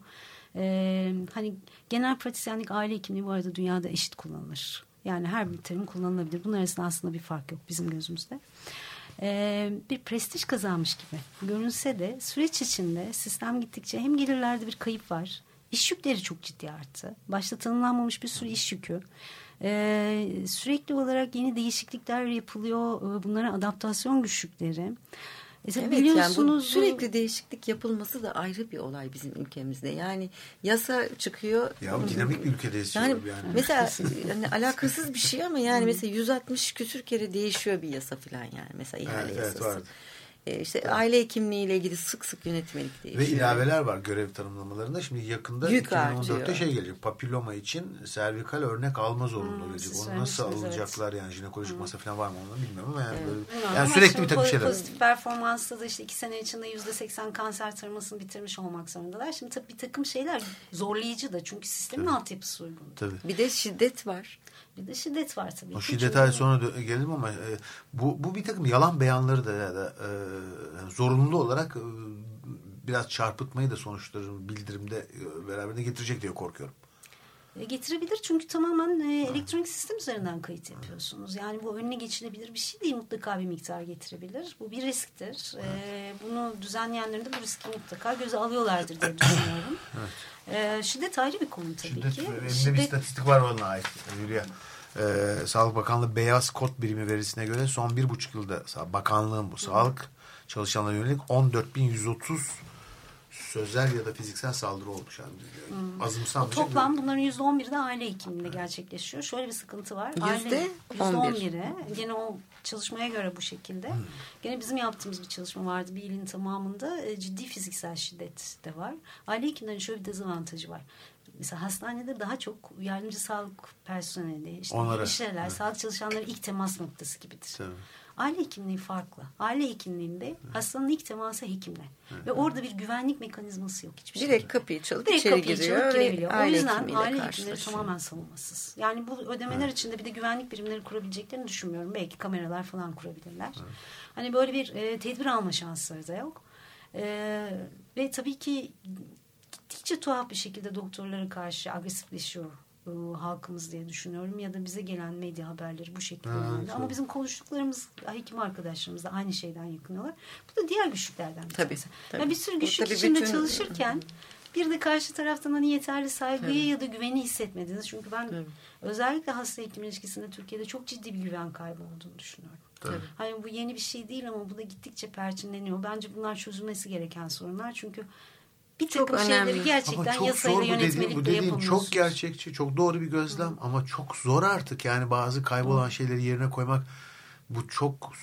E, hani genel pratisyenlik aile hekimliği bu arada dünyada eşit kullanılır. Yani her bir terim kullanılabilir. Bunlar arasında aslında bir fark yok bizim gözümüzde. Ee, bir prestij kazanmış gibi görünse de süreç içinde sistem gittikçe hem gelirlerde bir kayıp var. İş yükleri çok ciddi arttı. Başta tanımlanmamış bir sürü iş yükü. Ee, sürekli olarak yeni değişiklikler yapılıyor. Ee, bunlara adaptasyon güçlükleri. Mesela evet, biliyorsunuz yani bu sürekli değişiklik yapılması da ayrı bir olay bizim ülkemizde. Yani yasa çıkıyor. Ya dinamik bir ülkedeyiz. Yani, yani. mesela yani alakasız bir şey ama yani mesela 160 küsür kere değişiyor bir yasa falan yani. Mesela ihale evet, yasası. Evet, e, işte evet. aile hekimliği ile ilgili sık sık yönetmelik değişiyor. Ve ilaveler var görev tanımlamalarında. Şimdi yakında Yük 2014'te artıyor. şey gelecek. Papilloma için servikal örnek alma zorunlu hmm, olacak. Onu nasıl alacaklar evet. yani jinekolojik hmm. masa falan var mı onu bilmiyorum ama yani, evet. böyle, yani ama sürekli bir takım şeyler. Pozitif performansla da işte iki sene içinde yüzde seksen kanser taramasını bitirmiş olmak zorundalar. Şimdi tabii bir takım şeyler zorlayıcı da çünkü sistemin Tabii. altyapısı uygun. Tabii. Bir de şiddet var. Bir de şiddet var tabii. O şiddete sonra gelelim ama e, bu, bu bir takım yalan beyanları da ya da e, zorunlu olarak e, biraz çarpıtmayı da sonuçları bildirimde e, beraberinde getirecek diye korkuyorum. E, getirebilir çünkü tamamen e, elektronik sistem üzerinden kayıt yapıyorsunuz. Yani bu önüne geçilebilir bir şey değil. Mutlaka bir miktar getirebilir. Bu bir risktir. E, bunu düzenleyenlerin de bu riski mutlaka göze alıyorlardır diye düşünüyorum. evet. E, şiddet ayrı bir konu tabii şiddet, ki. Elimde şiddet... bir istatistik var bana ait. Hülya. Ee, Sağlık Bakanlığı Beyaz Kod Birimi verisine göre son bir buçuk yılda bakanlığın bu sağlık çalışanlara yönelik 14.130 sözel ya da fiziksel saldırı olmuş. Yani. Hmm. Azımsanmayacak. Toplam bunların yüzde on biri de aile hekimliğinde evet. gerçekleşiyor. Şöyle bir sıkıntı var. Yüzde on biri. Gene o çalışmaya göre bu şekilde. Hmm. Gene bizim yaptığımız bir çalışma vardı. Bir ilin tamamında e, ciddi fiziksel şiddet de var. Aile hekimlerinin şöyle bir dezavantajı var mesela hastanede daha çok yardımcı sağlık personeli, işte Onlara, hemşireler, evet. sağlık çalışanları ilk temas noktası gibidir. Tabii. Aile hekimliği farklı. Aile hekimliğinde evet. hastanın ilk teması hekimle. Evet. Ve orada bir güvenlik mekanizması yok hiçbir Direkt şey. kapıyı çalıp Direkt içeri kapıyı giriyor. Çalıp girebiliyor. O yüzden aile hekimleri tamamen savunmasız. Yani bu ödemeler evet. içinde bir de güvenlik birimleri kurabileceklerini düşünmüyorum. Belki kameralar falan kurabilirler. Evet. Hani böyle bir e, tedbir alma şansları da yok. E, ve tabii ki gittikçe tuhaf bir şekilde doktorlara karşı agresifleşiyor e, halkımız diye düşünüyorum ya da bize gelen medya haberleri bu şekilde ha, yönde. Ama bizim konuştuklarımız hekim arkadaşlarımız da aynı şeyden yakınıyorlar. Bu da diğer güçlüklerden bir tabii, tabii. Yani bir sürü güçlük tabii içinde bütün... çalışırken bir de karşı taraftan hani yeterli saygıyı tabii. ya da güveni hissetmediniz. Çünkü ben tabii. özellikle hasta hekim ilişkisinde Türkiye'de çok ciddi bir güven kaybı olduğunu düşünüyorum. Tabii. Hani bu yeni bir şey değil ama bu da gittikçe perçinleniyor. Bence bunlar çözülmesi gereken sorunlar. Çünkü bir takım çok şeyleri önemli. gerçekten çok yasayla yönetmelikle dediğin, yapamıyorsunuz. Çok gerçekçi, çok doğru bir gözlem Hı. ama çok zor artık. Yani bazı kaybolan Hı. şeyleri yerine koymak bu çok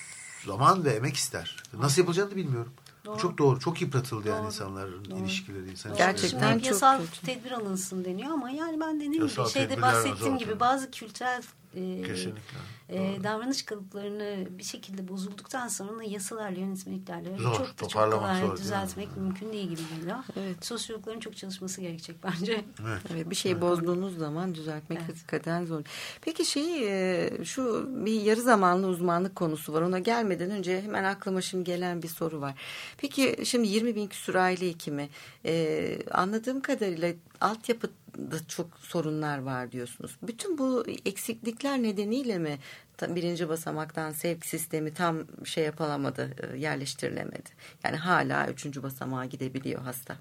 zaman ve emek ister. Nasıl yapılacağını da bilmiyorum. Doğru. çok doğru. Çok yıpratıldı doğru. yani insanların doğru. ilişkileri. Insan Gerçekten çok yasal kötü. tedbir alınsın deniyor ama yani ben dediğim gibi şeyde bahsettiğim gibi bazı kültürel e, Kesinlikle. E, davranış kalıplarını bir şekilde bozulduktan sonra yasalarla yönetmeliklerle zor, çok da çok kolay zor, düzeltmek yani. mümkün değil gibi geliyor. Evet. Sosyologların çok çalışması gerekecek bence. Evet. evet bir şey evet. bozduğunuz zaman düzeltmek evet. hakikaten zor. Peki şey şu bir yarı zamanlı uzmanlık konusu var. Ona gelmeden önce hemen aklıma şimdi gelen bir soru var. Peki şimdi 20 bin küsur aile hekimi e, anladığım kadarıyla altyapı da çok sorunlar var diyorsunuz. Bütün bu eksiklikler nedeniyle mi birinci basamaktan sevk sistemi tam şey yapılamadı, e, yerleştirilemedi? Yani hala üçüncü basamağa gidebiliyor hasta.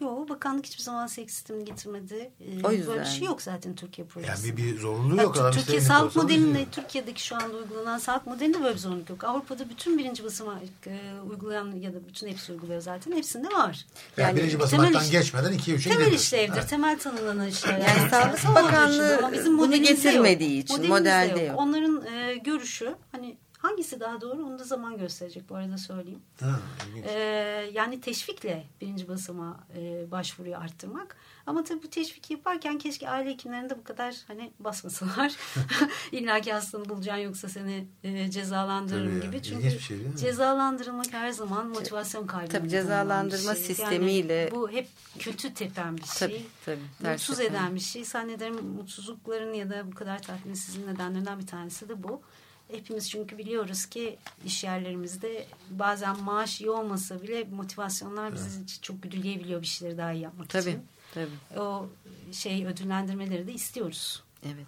Yok bakanlık hiçbir zaman seks sistemini getirmedi. Ee, o yüzden. Böyle bir şey yok zaten Türkiye projesi. Yani bir, bir zorunluluğu yok. Ya, Türkiye sağlık modelinde Türkiye'deki şu anda uygulanan sağlık modelinde böyle bir zorunluluk yok. Avrupa'da bütün birinci basamak e, uygulayan ya da bütün hepsi uyguluyor zaten. Hepsinde var. Yani, yani birinci basamaktan iş, geçmeden ikiye üçe Temel işlevdir. Evet. Temel tanımlanan işler. Yani, yani Sağlık Bakanlığı bizim bunu getirmediği yok. için modelde yok. yok. Onların e, görüşü hani Hangisi daha doğru onu da zaman gösterecek bu arada söyleyeyim. Ha, ee, yani teşvikle birinci basıma e, başvuruyu arttırmak. Ama tabii bu teşviki yaparken keşke aile hekimlerinde bu kadar hani basmasalar. İlla ki hastanı bulacaksın yoksa seni e, cezalandırırım tabii gibi. Çünkü şey cezalandırılmak her zaman motivasyon kaybı. Tabii cezalandırma şey. sistemiyle. Yani bu hep kötü tepen bir şey. Tabii, tabii, mutsuz eden bir şey. Zannederim mutsuzlukların ya da bu kadar tatminsizliğin nedenlerinden bir tanesi de bu. Hepimiz çünkü biliyoruz ki iş yerlerimizde bazen maaş iyi olmasa bile motivasyonlar bizi evet. çok güdüleyebiliyor bir şeyleri daha iyi yapmak tabii, için. Tabii. O şey ödüllendirmeleri de istiyoruz. Evet.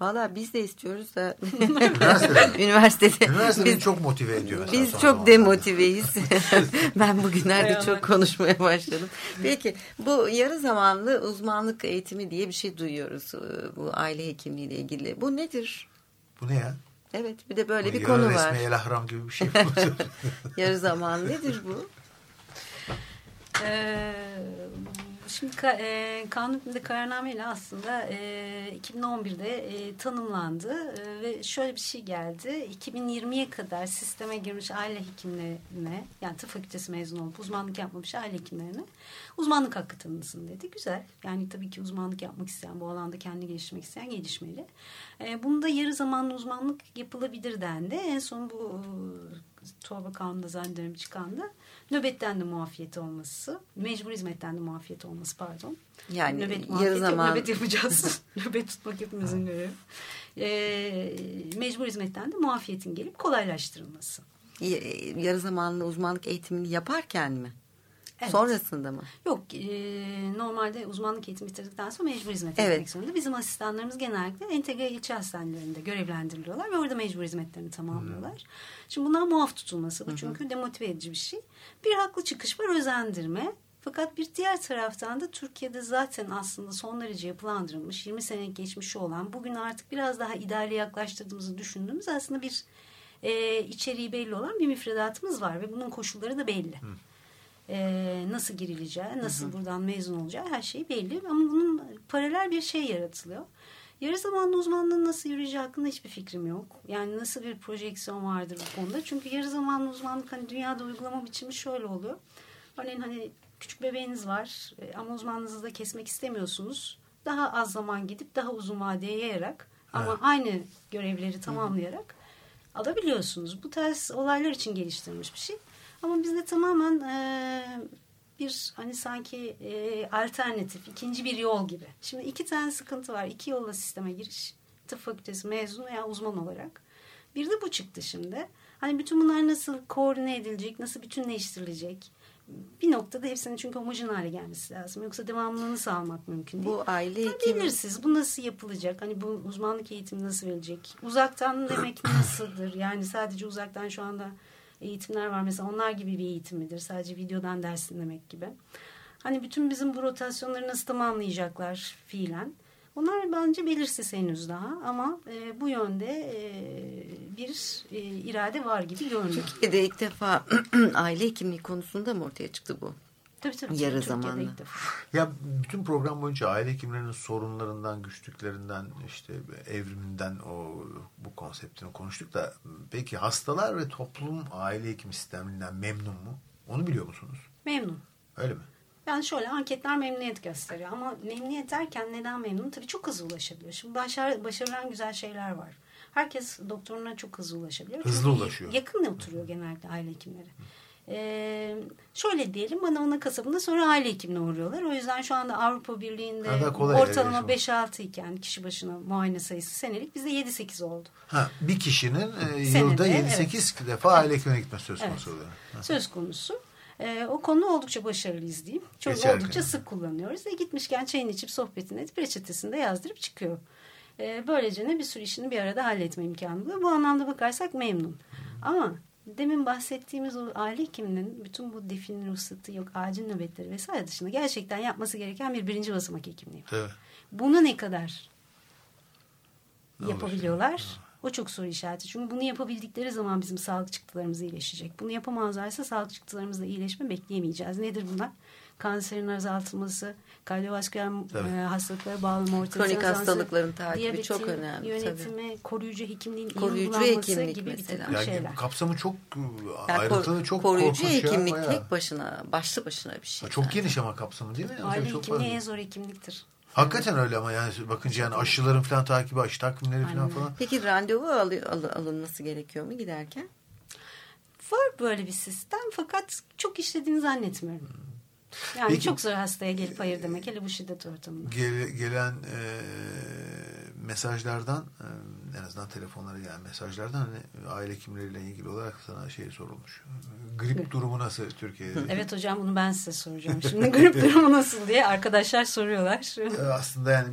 Valla biz de istiyoruz da üniversitede. üniversitede. Üniversitede biz, çok motive ediyor. Biz çok zamanlarda. demotiveyiz. ben bugünlerde çok konuşmaya başladım. Peki bu yarı zamanlı uzmanlık eğitimi diye bir şey duyuyoruz. Bu aile hekimliği ile ilgili. Bu nedir? Bu ne ya? Evet bir de böyle bu bir konu var. Resmi elahram gibi bir şey. Yarı zaman nedir bu? Ee, şimdi e, kanun hükmünde kararnameyle aslında e, 2011'de e, tanımlandı e, ve şöyle bir şey geldi. 2020'ye kadar sisteme girmiş aile hekimlerine yani tıp fakültesi mezun olup uzmanlık yapmamış aile hekimlerine uzmanlık hakkı tanınsın dedi. Güzel. Yani tabii ki uzmanlık yapmak isteyen, bu alanda kendi geliştirmek isteyen gelişmeli. E, bunda yarı zamanlı uzmanlık yapılabilir dendi. En son bu e, torba kanunda zannederim çıkandı. Nöbetten de muafiyeti olması, mecbur hizmetten de muafiyeti olması pardon. Yani nöbet yarı zaman... Nöbet yapacağız. nöbet tutmak hepimizin görevi. E, mecbur hizmetten de muafiyetin gelip kolaylaştırılması. Yarı zamanlı uzmanlık eğitimini yaparken mi? Evet. Sonrasında mı? Yok. E, normalde uzmanlık eğitimi bitirdikten sonra mecbur hizmet evet. etmek zorunda. Bizim asistanlarımız genellikle entegre ilçe hastanelerinde görevlendiriliyorlar ve orada mecbur hizmetlerini tamamlıyorlar. Hmm. Şimdi bunlar muaf tutulması bu. Çünkü demotive edici bir şey. Bir haklı çıkış var özendirme. Fakat bir diğer taraftan da Türkiye'de zaten aslında son derece yapılandırılmış, 20 sene geçmiş olan, bugün artık biraz daha ideale yaklaştırdığımızı düşündüğümüz aslında bir e, içeriği belli olan bir müfredatımız var ve bunun koşulları da belli. Hı e, nasıl girileceği, nasıl hı hı. buradan mezun olacağı her şey belli. Ama bunun paralel bir şey yaratılıyor. Yarı zamanlı uzmanlığın nasıl yürüyeceği hakkında hiçbir fikrim yok. Yani nasıl bir projeksiyon vardır bu konuda. Çünkü yarı zamanlı uzmanlık hani dünyada uygulama biçimi şöyle oluyor. Örneğin hani küçük bebeğiniz var e, ama uzmanlığınızı da kesmek istemiyorsunuz. Daha az zaman gidip daha uzun vadeye yayarak ama evet. aynı görevleri tamamlayarak alabiliyorsunuz. Bu tarz olaylar için geliştirilmiş bir şey. Ama bizde tamamen e, bir hani sanki e, alternatif, ikinci bir yol gibi. Şimdi iki tane sıkıntı var. İki yolla sisteme giriş. Tıp fakültesi mezunu veya uzman olarak. Bir de bu çıktı şimdi. Hani bütün bunlar nasıl koordine edilecek, nasıl bütünleştirilecek? Bir noktada hepsinin çünkü homojen hale gelmesi lazım. Yoksa devamlılığını sağlamak mümkün değil. Bu aile hekimi... Belirsiz. Bu nasıl yapılacak? Hani bu uzmanlık eğitimi nasıl verilecek? Uzaktan demek nasıldır? Yani sadece uzaktan şu anda eğitimler var. Mesela onlar gibi bir eğitim midir? Sadece videodan ders dinlemek gibi. Hani bütün bizim bu rotasyonları nasıl tamamlayacaklar fiilen? Onlar bence belirsiz henüz daha ama e, bu yönde e, bir e, irade var gibi görünüyor. Türkiye'de ilk defa aile hekimliği konusunda mı ortaya çıktı bu? Tabii tabii. Yarı zamanlı. Ya bütün program boyunca aile hekimlerinin sorunlarından, güçlüklerinden, işte evriminden o bu konseptini konuştuk da peki hastalar ve toplum aile hekim sisteminden memnun mu? Onu biliyor musunuz? Memnun. Öyle mi? Yani şöyle anketler memnuniyet gösteriyor ama memnuniyet derken neden memnun? Tabii çok hızlı ulaşabiliyor. Şimdi başar, başarılan güzel şeyler var. Herkes doktoruna çok hızlı ulaşabiliyor. Hızlı Çünkü ulaşıyor. Yakın oturuyor genellikle aile hekimleri. Hı. Ee, şöyle diyelim bana ona kasabında sonra aile hekimine uğruyorlar. O yüzden şu anda Avrupa Birliği'nde ortalama 5-6 iken kişi başına muayene sayısı senelik bizde 7-8 oldu. Ha, bir kişinin e, yılda 7-8 evet. defa aile hekimine gitmesi söz konusu evet. oluyor. Söz konusu. E, o konu oldukça başarılıyız diyeyim. Çok Geçerken. oldukça sık kullanıyoruz. E, gitmişken çayını içip sohbetini edip reçetesini de yazdırıp çıkıyor. E, böylece ne bir sürü işini bir arada halletme imkanı buluyor. Bu anlamda bakarsak memnun. Ama demin bahsettiğimiz o aile hekiminin bütün bu definin ruhsatı yok acil nöbetleri vesaire dışında gerçekten yapması gereken bir birinci basamak hekimliği. Tabii. Bunu ne kadar Ne yapabiliyorlar? O çok soru işareti. Çünkü bunu yapabildikleri zaman bizim sağlık çıktılarımız iyileşecek. Bunu yapamazlarsa sağlık çıktılarımızda iyileşme bekleyemeyeceğiz. Nedir bunlar? Kanserin azaltılması, kardiyovasküler Tabii. e, hastalıklara bağlı mortalite Kronik hastalıkların takibi diyabetin çok önemli, Yönetimi, koruyucu hekimliğin iyi Koruyucu hekimlik gibi bir mesela. takım Yani şeyler. kapsamı çok Yani ayrıntılı, çok koruyucu ya, hekimlik bayağı. tek başına, başlı başına bir şey. Çok geniş ama kapsamı değil mi? Yani Aile çok hekimliği en zor hekimliktir. Hakikaten öyle ama yani bakınca yani aşıların falan takibi, aşı takvimleri falan Aynen. falan. Peki randevu al, al- alınması gerekiyor mu giderken? Var böyle bir sistem fakat çok işlediğini zannetmiyorum. Yani Peki- çok zor hastaya gelip hayır demek hele bu şiddet ortamında. Gele- gelen e, mesajlardan e, en azından telefonlara gelen mesajlardan hani aile hekimleriyle ilgili olarak sana şey sorulmuş. Grip durumu nasıl Türkiye'de? Evet hocam bunu ben size soracağım. Şimdi grip durumu nasıl diye arkadaşlar soruyorlar. E, Aslında yani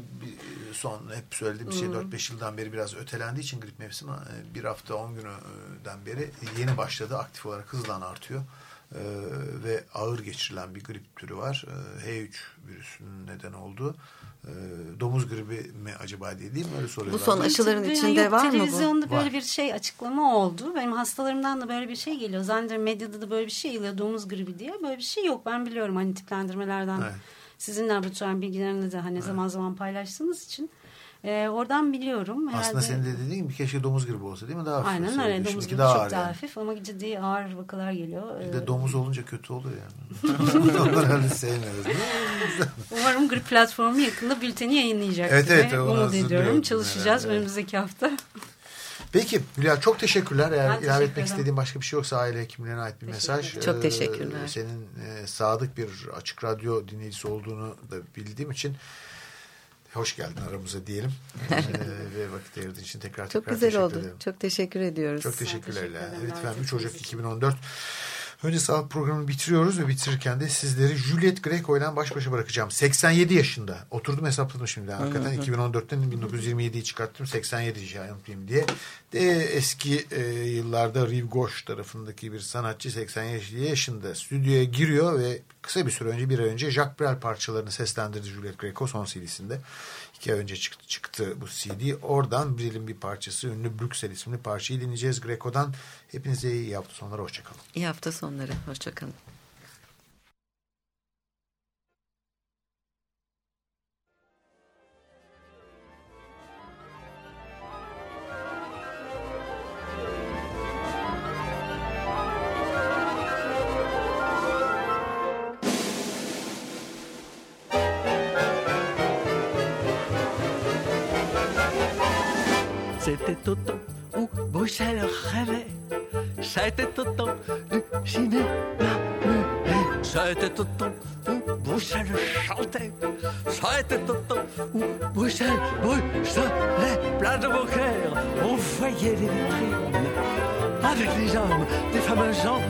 son hep söylediğim şey 4-5 yıldan beri biraz ötelendiği için grip mevsimi e, bir hafta 10 günden beri yeni başladı. Aktif olarak hızla artıyor. E, ve ağır geçirilen bir grip türü var. E, H3 virüsünün neden olduğu. E, domuz gribi mi acaba diye değil mi? Öyle soruyorlar. Bu son aşıların Tabii, içinde yok, var mı bu? Televizyonda böyle Var. bir şey açıklama oldu. Benim hastalarımdan da böyle bir şey geliyor. Zannederim medyada da böyle bir şey geliyor. Domuz gribi diye. Böyle bir şey yok. Ben biliyorum hani tiplendirmelerden. Evet. Sizin laboratuvar bilgilerini de hani zaman zaman paylaştığınız için. Ee, oradan biliyorum. Aslında Herhalde- senin de dediğin gibi keşke domuz gribi olsa değil mi? Daha hafif Aynen öyle. Domuz gribi daha çok ağır daha yani. hafif ama ciddi ağır vakalar geliyor. Bir Ee, de domuz olunca kötü olur yani. Onları herhalde sevmiyoruz. değil mi? Umarım grip platformu yakında bülteni yayınlayacak. Evet, evet, Umut ediyorum. Çalışacağız herhalde, önümüzdeki hafta. Peki Hülya çok teşekkürler. Eğer Ben ilave teşekkür etmek istediğin başka bir şey yoksa aile hekimlerine ait bir mesaj. Çok Ee, teşekkürler. Senin e, sadık bir açık radyo dinleyicisi olduğunu da bildiğim için hoş geldin aramıza diyelim. Ee, ve vakit ayırdığın için tekrar Çok tekrar güzel oldu. ederim. Çok teşekkür ediyoruz. Çok teşekkürler. teşekkür efendim 3 Ocak ettiğiniz için. 2014 Önce sağlık programını bitiriyoruz ve bitirirken de sizleri Juliet Greco ile baş başa bırakacağım. 87 yaşında. Oturdum hesapladım şimdi. Hakikaten 2014'ten 1927'yi çıkarttım. 87 şey unutmayayım diye. De eski e, yıllarda Rive Gauche tarafındaki bir sanatçı 87 yaşında stüdyoya giriyor ve kısa bir süre önce bir ay önce Jacques Brel parçalarını seslendirdi Juliet Greco son CD'sinde. İki önce çıktı, çıktı bu CD. Oradan Brel'in bir parçası ünlü Bruxelles isimli parçayı dinleyeceğiz Greco'dan. Hepinize iyi hafta sonları. Hoşçakalın. İyi hafta sonları. Hoşçakalın. C'était au temps où Bruxelles rêvait. C'était au temps du cinéma muet. C'était au temps où Bruxelles chantait. C'était au temps où Bruxelles bruxelait. Plein de beau cœur, on voyait les vitrines. Avec les hommes, des femmes en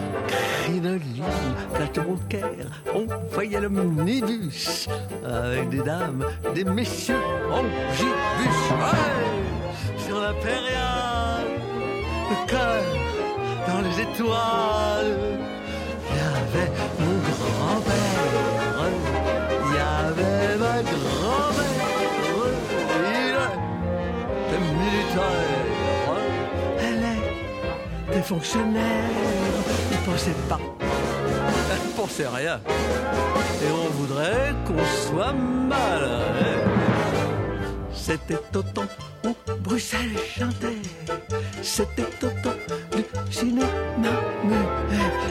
crinoline. Place de Beaucaire, on voyait le minibus. Avec des dames, des messieurs en gibus. Ouais sur la le cœur dans les étoiles. Il y avait mon grand-père, il y avait ma grand-mère, il était militaire, elle était fonctionnaire, il pensait pas, elle pensait rien. Et on voudrait qu'on soit malade. C'était au temps où Bruxelles chantait. C'était au temps du cinéma muet.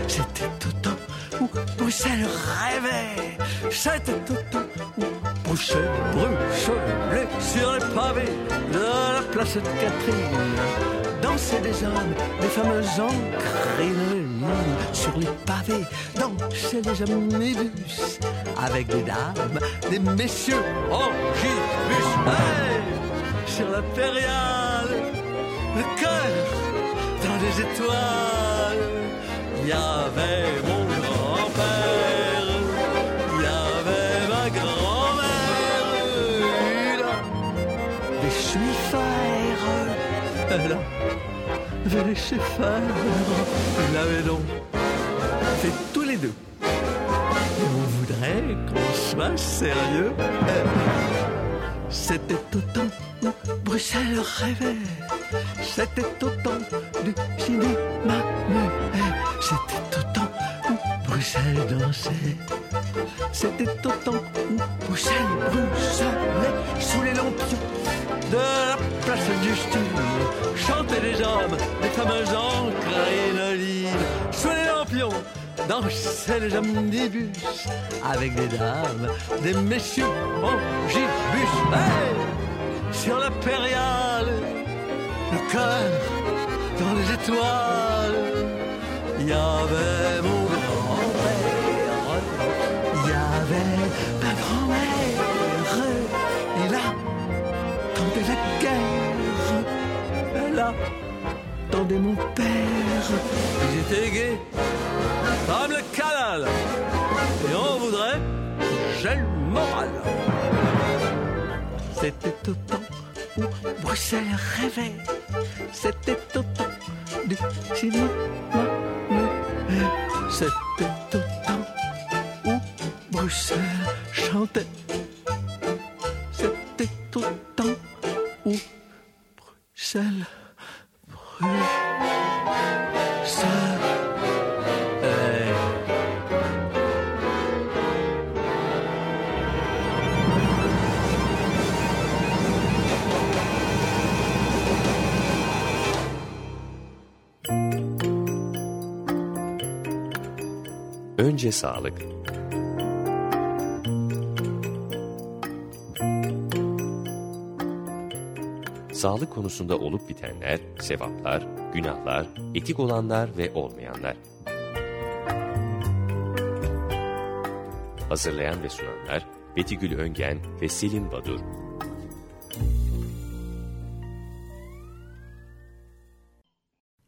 C'était au temps où Bruxelles rêvait. C'était au temps où Bruxelles brûlait sur les pavés de la place de Catherine. Dansaient des hommes, des femmes en sur les pavés, danser les amébus, avec des dames, des messieurs en gibus. Hey sur la le cœur dans les étoiles, il y avait mon grand-père, il y avait ma grand-mère, là, des chemifères, là vais laisser faire la maison. C'est tous les deux. Et on voudrait qu'on soit sérieux. C'était au temps où Bruxelles rêvait. C'était au temps du cinéma. C'était Bruxelles dansait. C'était au temps où Bruxelles bruxelait sous les lampions de la place du style. Chantaient les hommes, les fameux en crinoline. Sous les lampions dansaient les omnibus avec des dames, des messieurs en gibus. Hey sur la périale, le cœur dans les étoiles. Il y avait mon avait ma grand-mère. Il attendait la guerre, elle attendait mon père. Ils étaient gays, comme le canal, et on voudrait j'ai le moral. C'était au temps où Bruxelles rêvait. C'était au temps du cinéma. C'était au Bruxelles chantait. C'était au temps où Bruxelles brûlait. Önce sağlık. Sağlık konusunda olup bitenler, sevaplar, günahlar, etik olanlar ve olmayanlar. Hazırlayan ve sunanlar Betigül Öngen ve Selin Badur.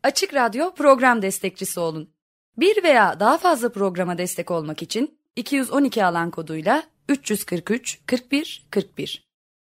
Açık Radyo program destekçisi olun. Bir veya daha fazla programa destek olmak için 212 alan koduyla 343 41 41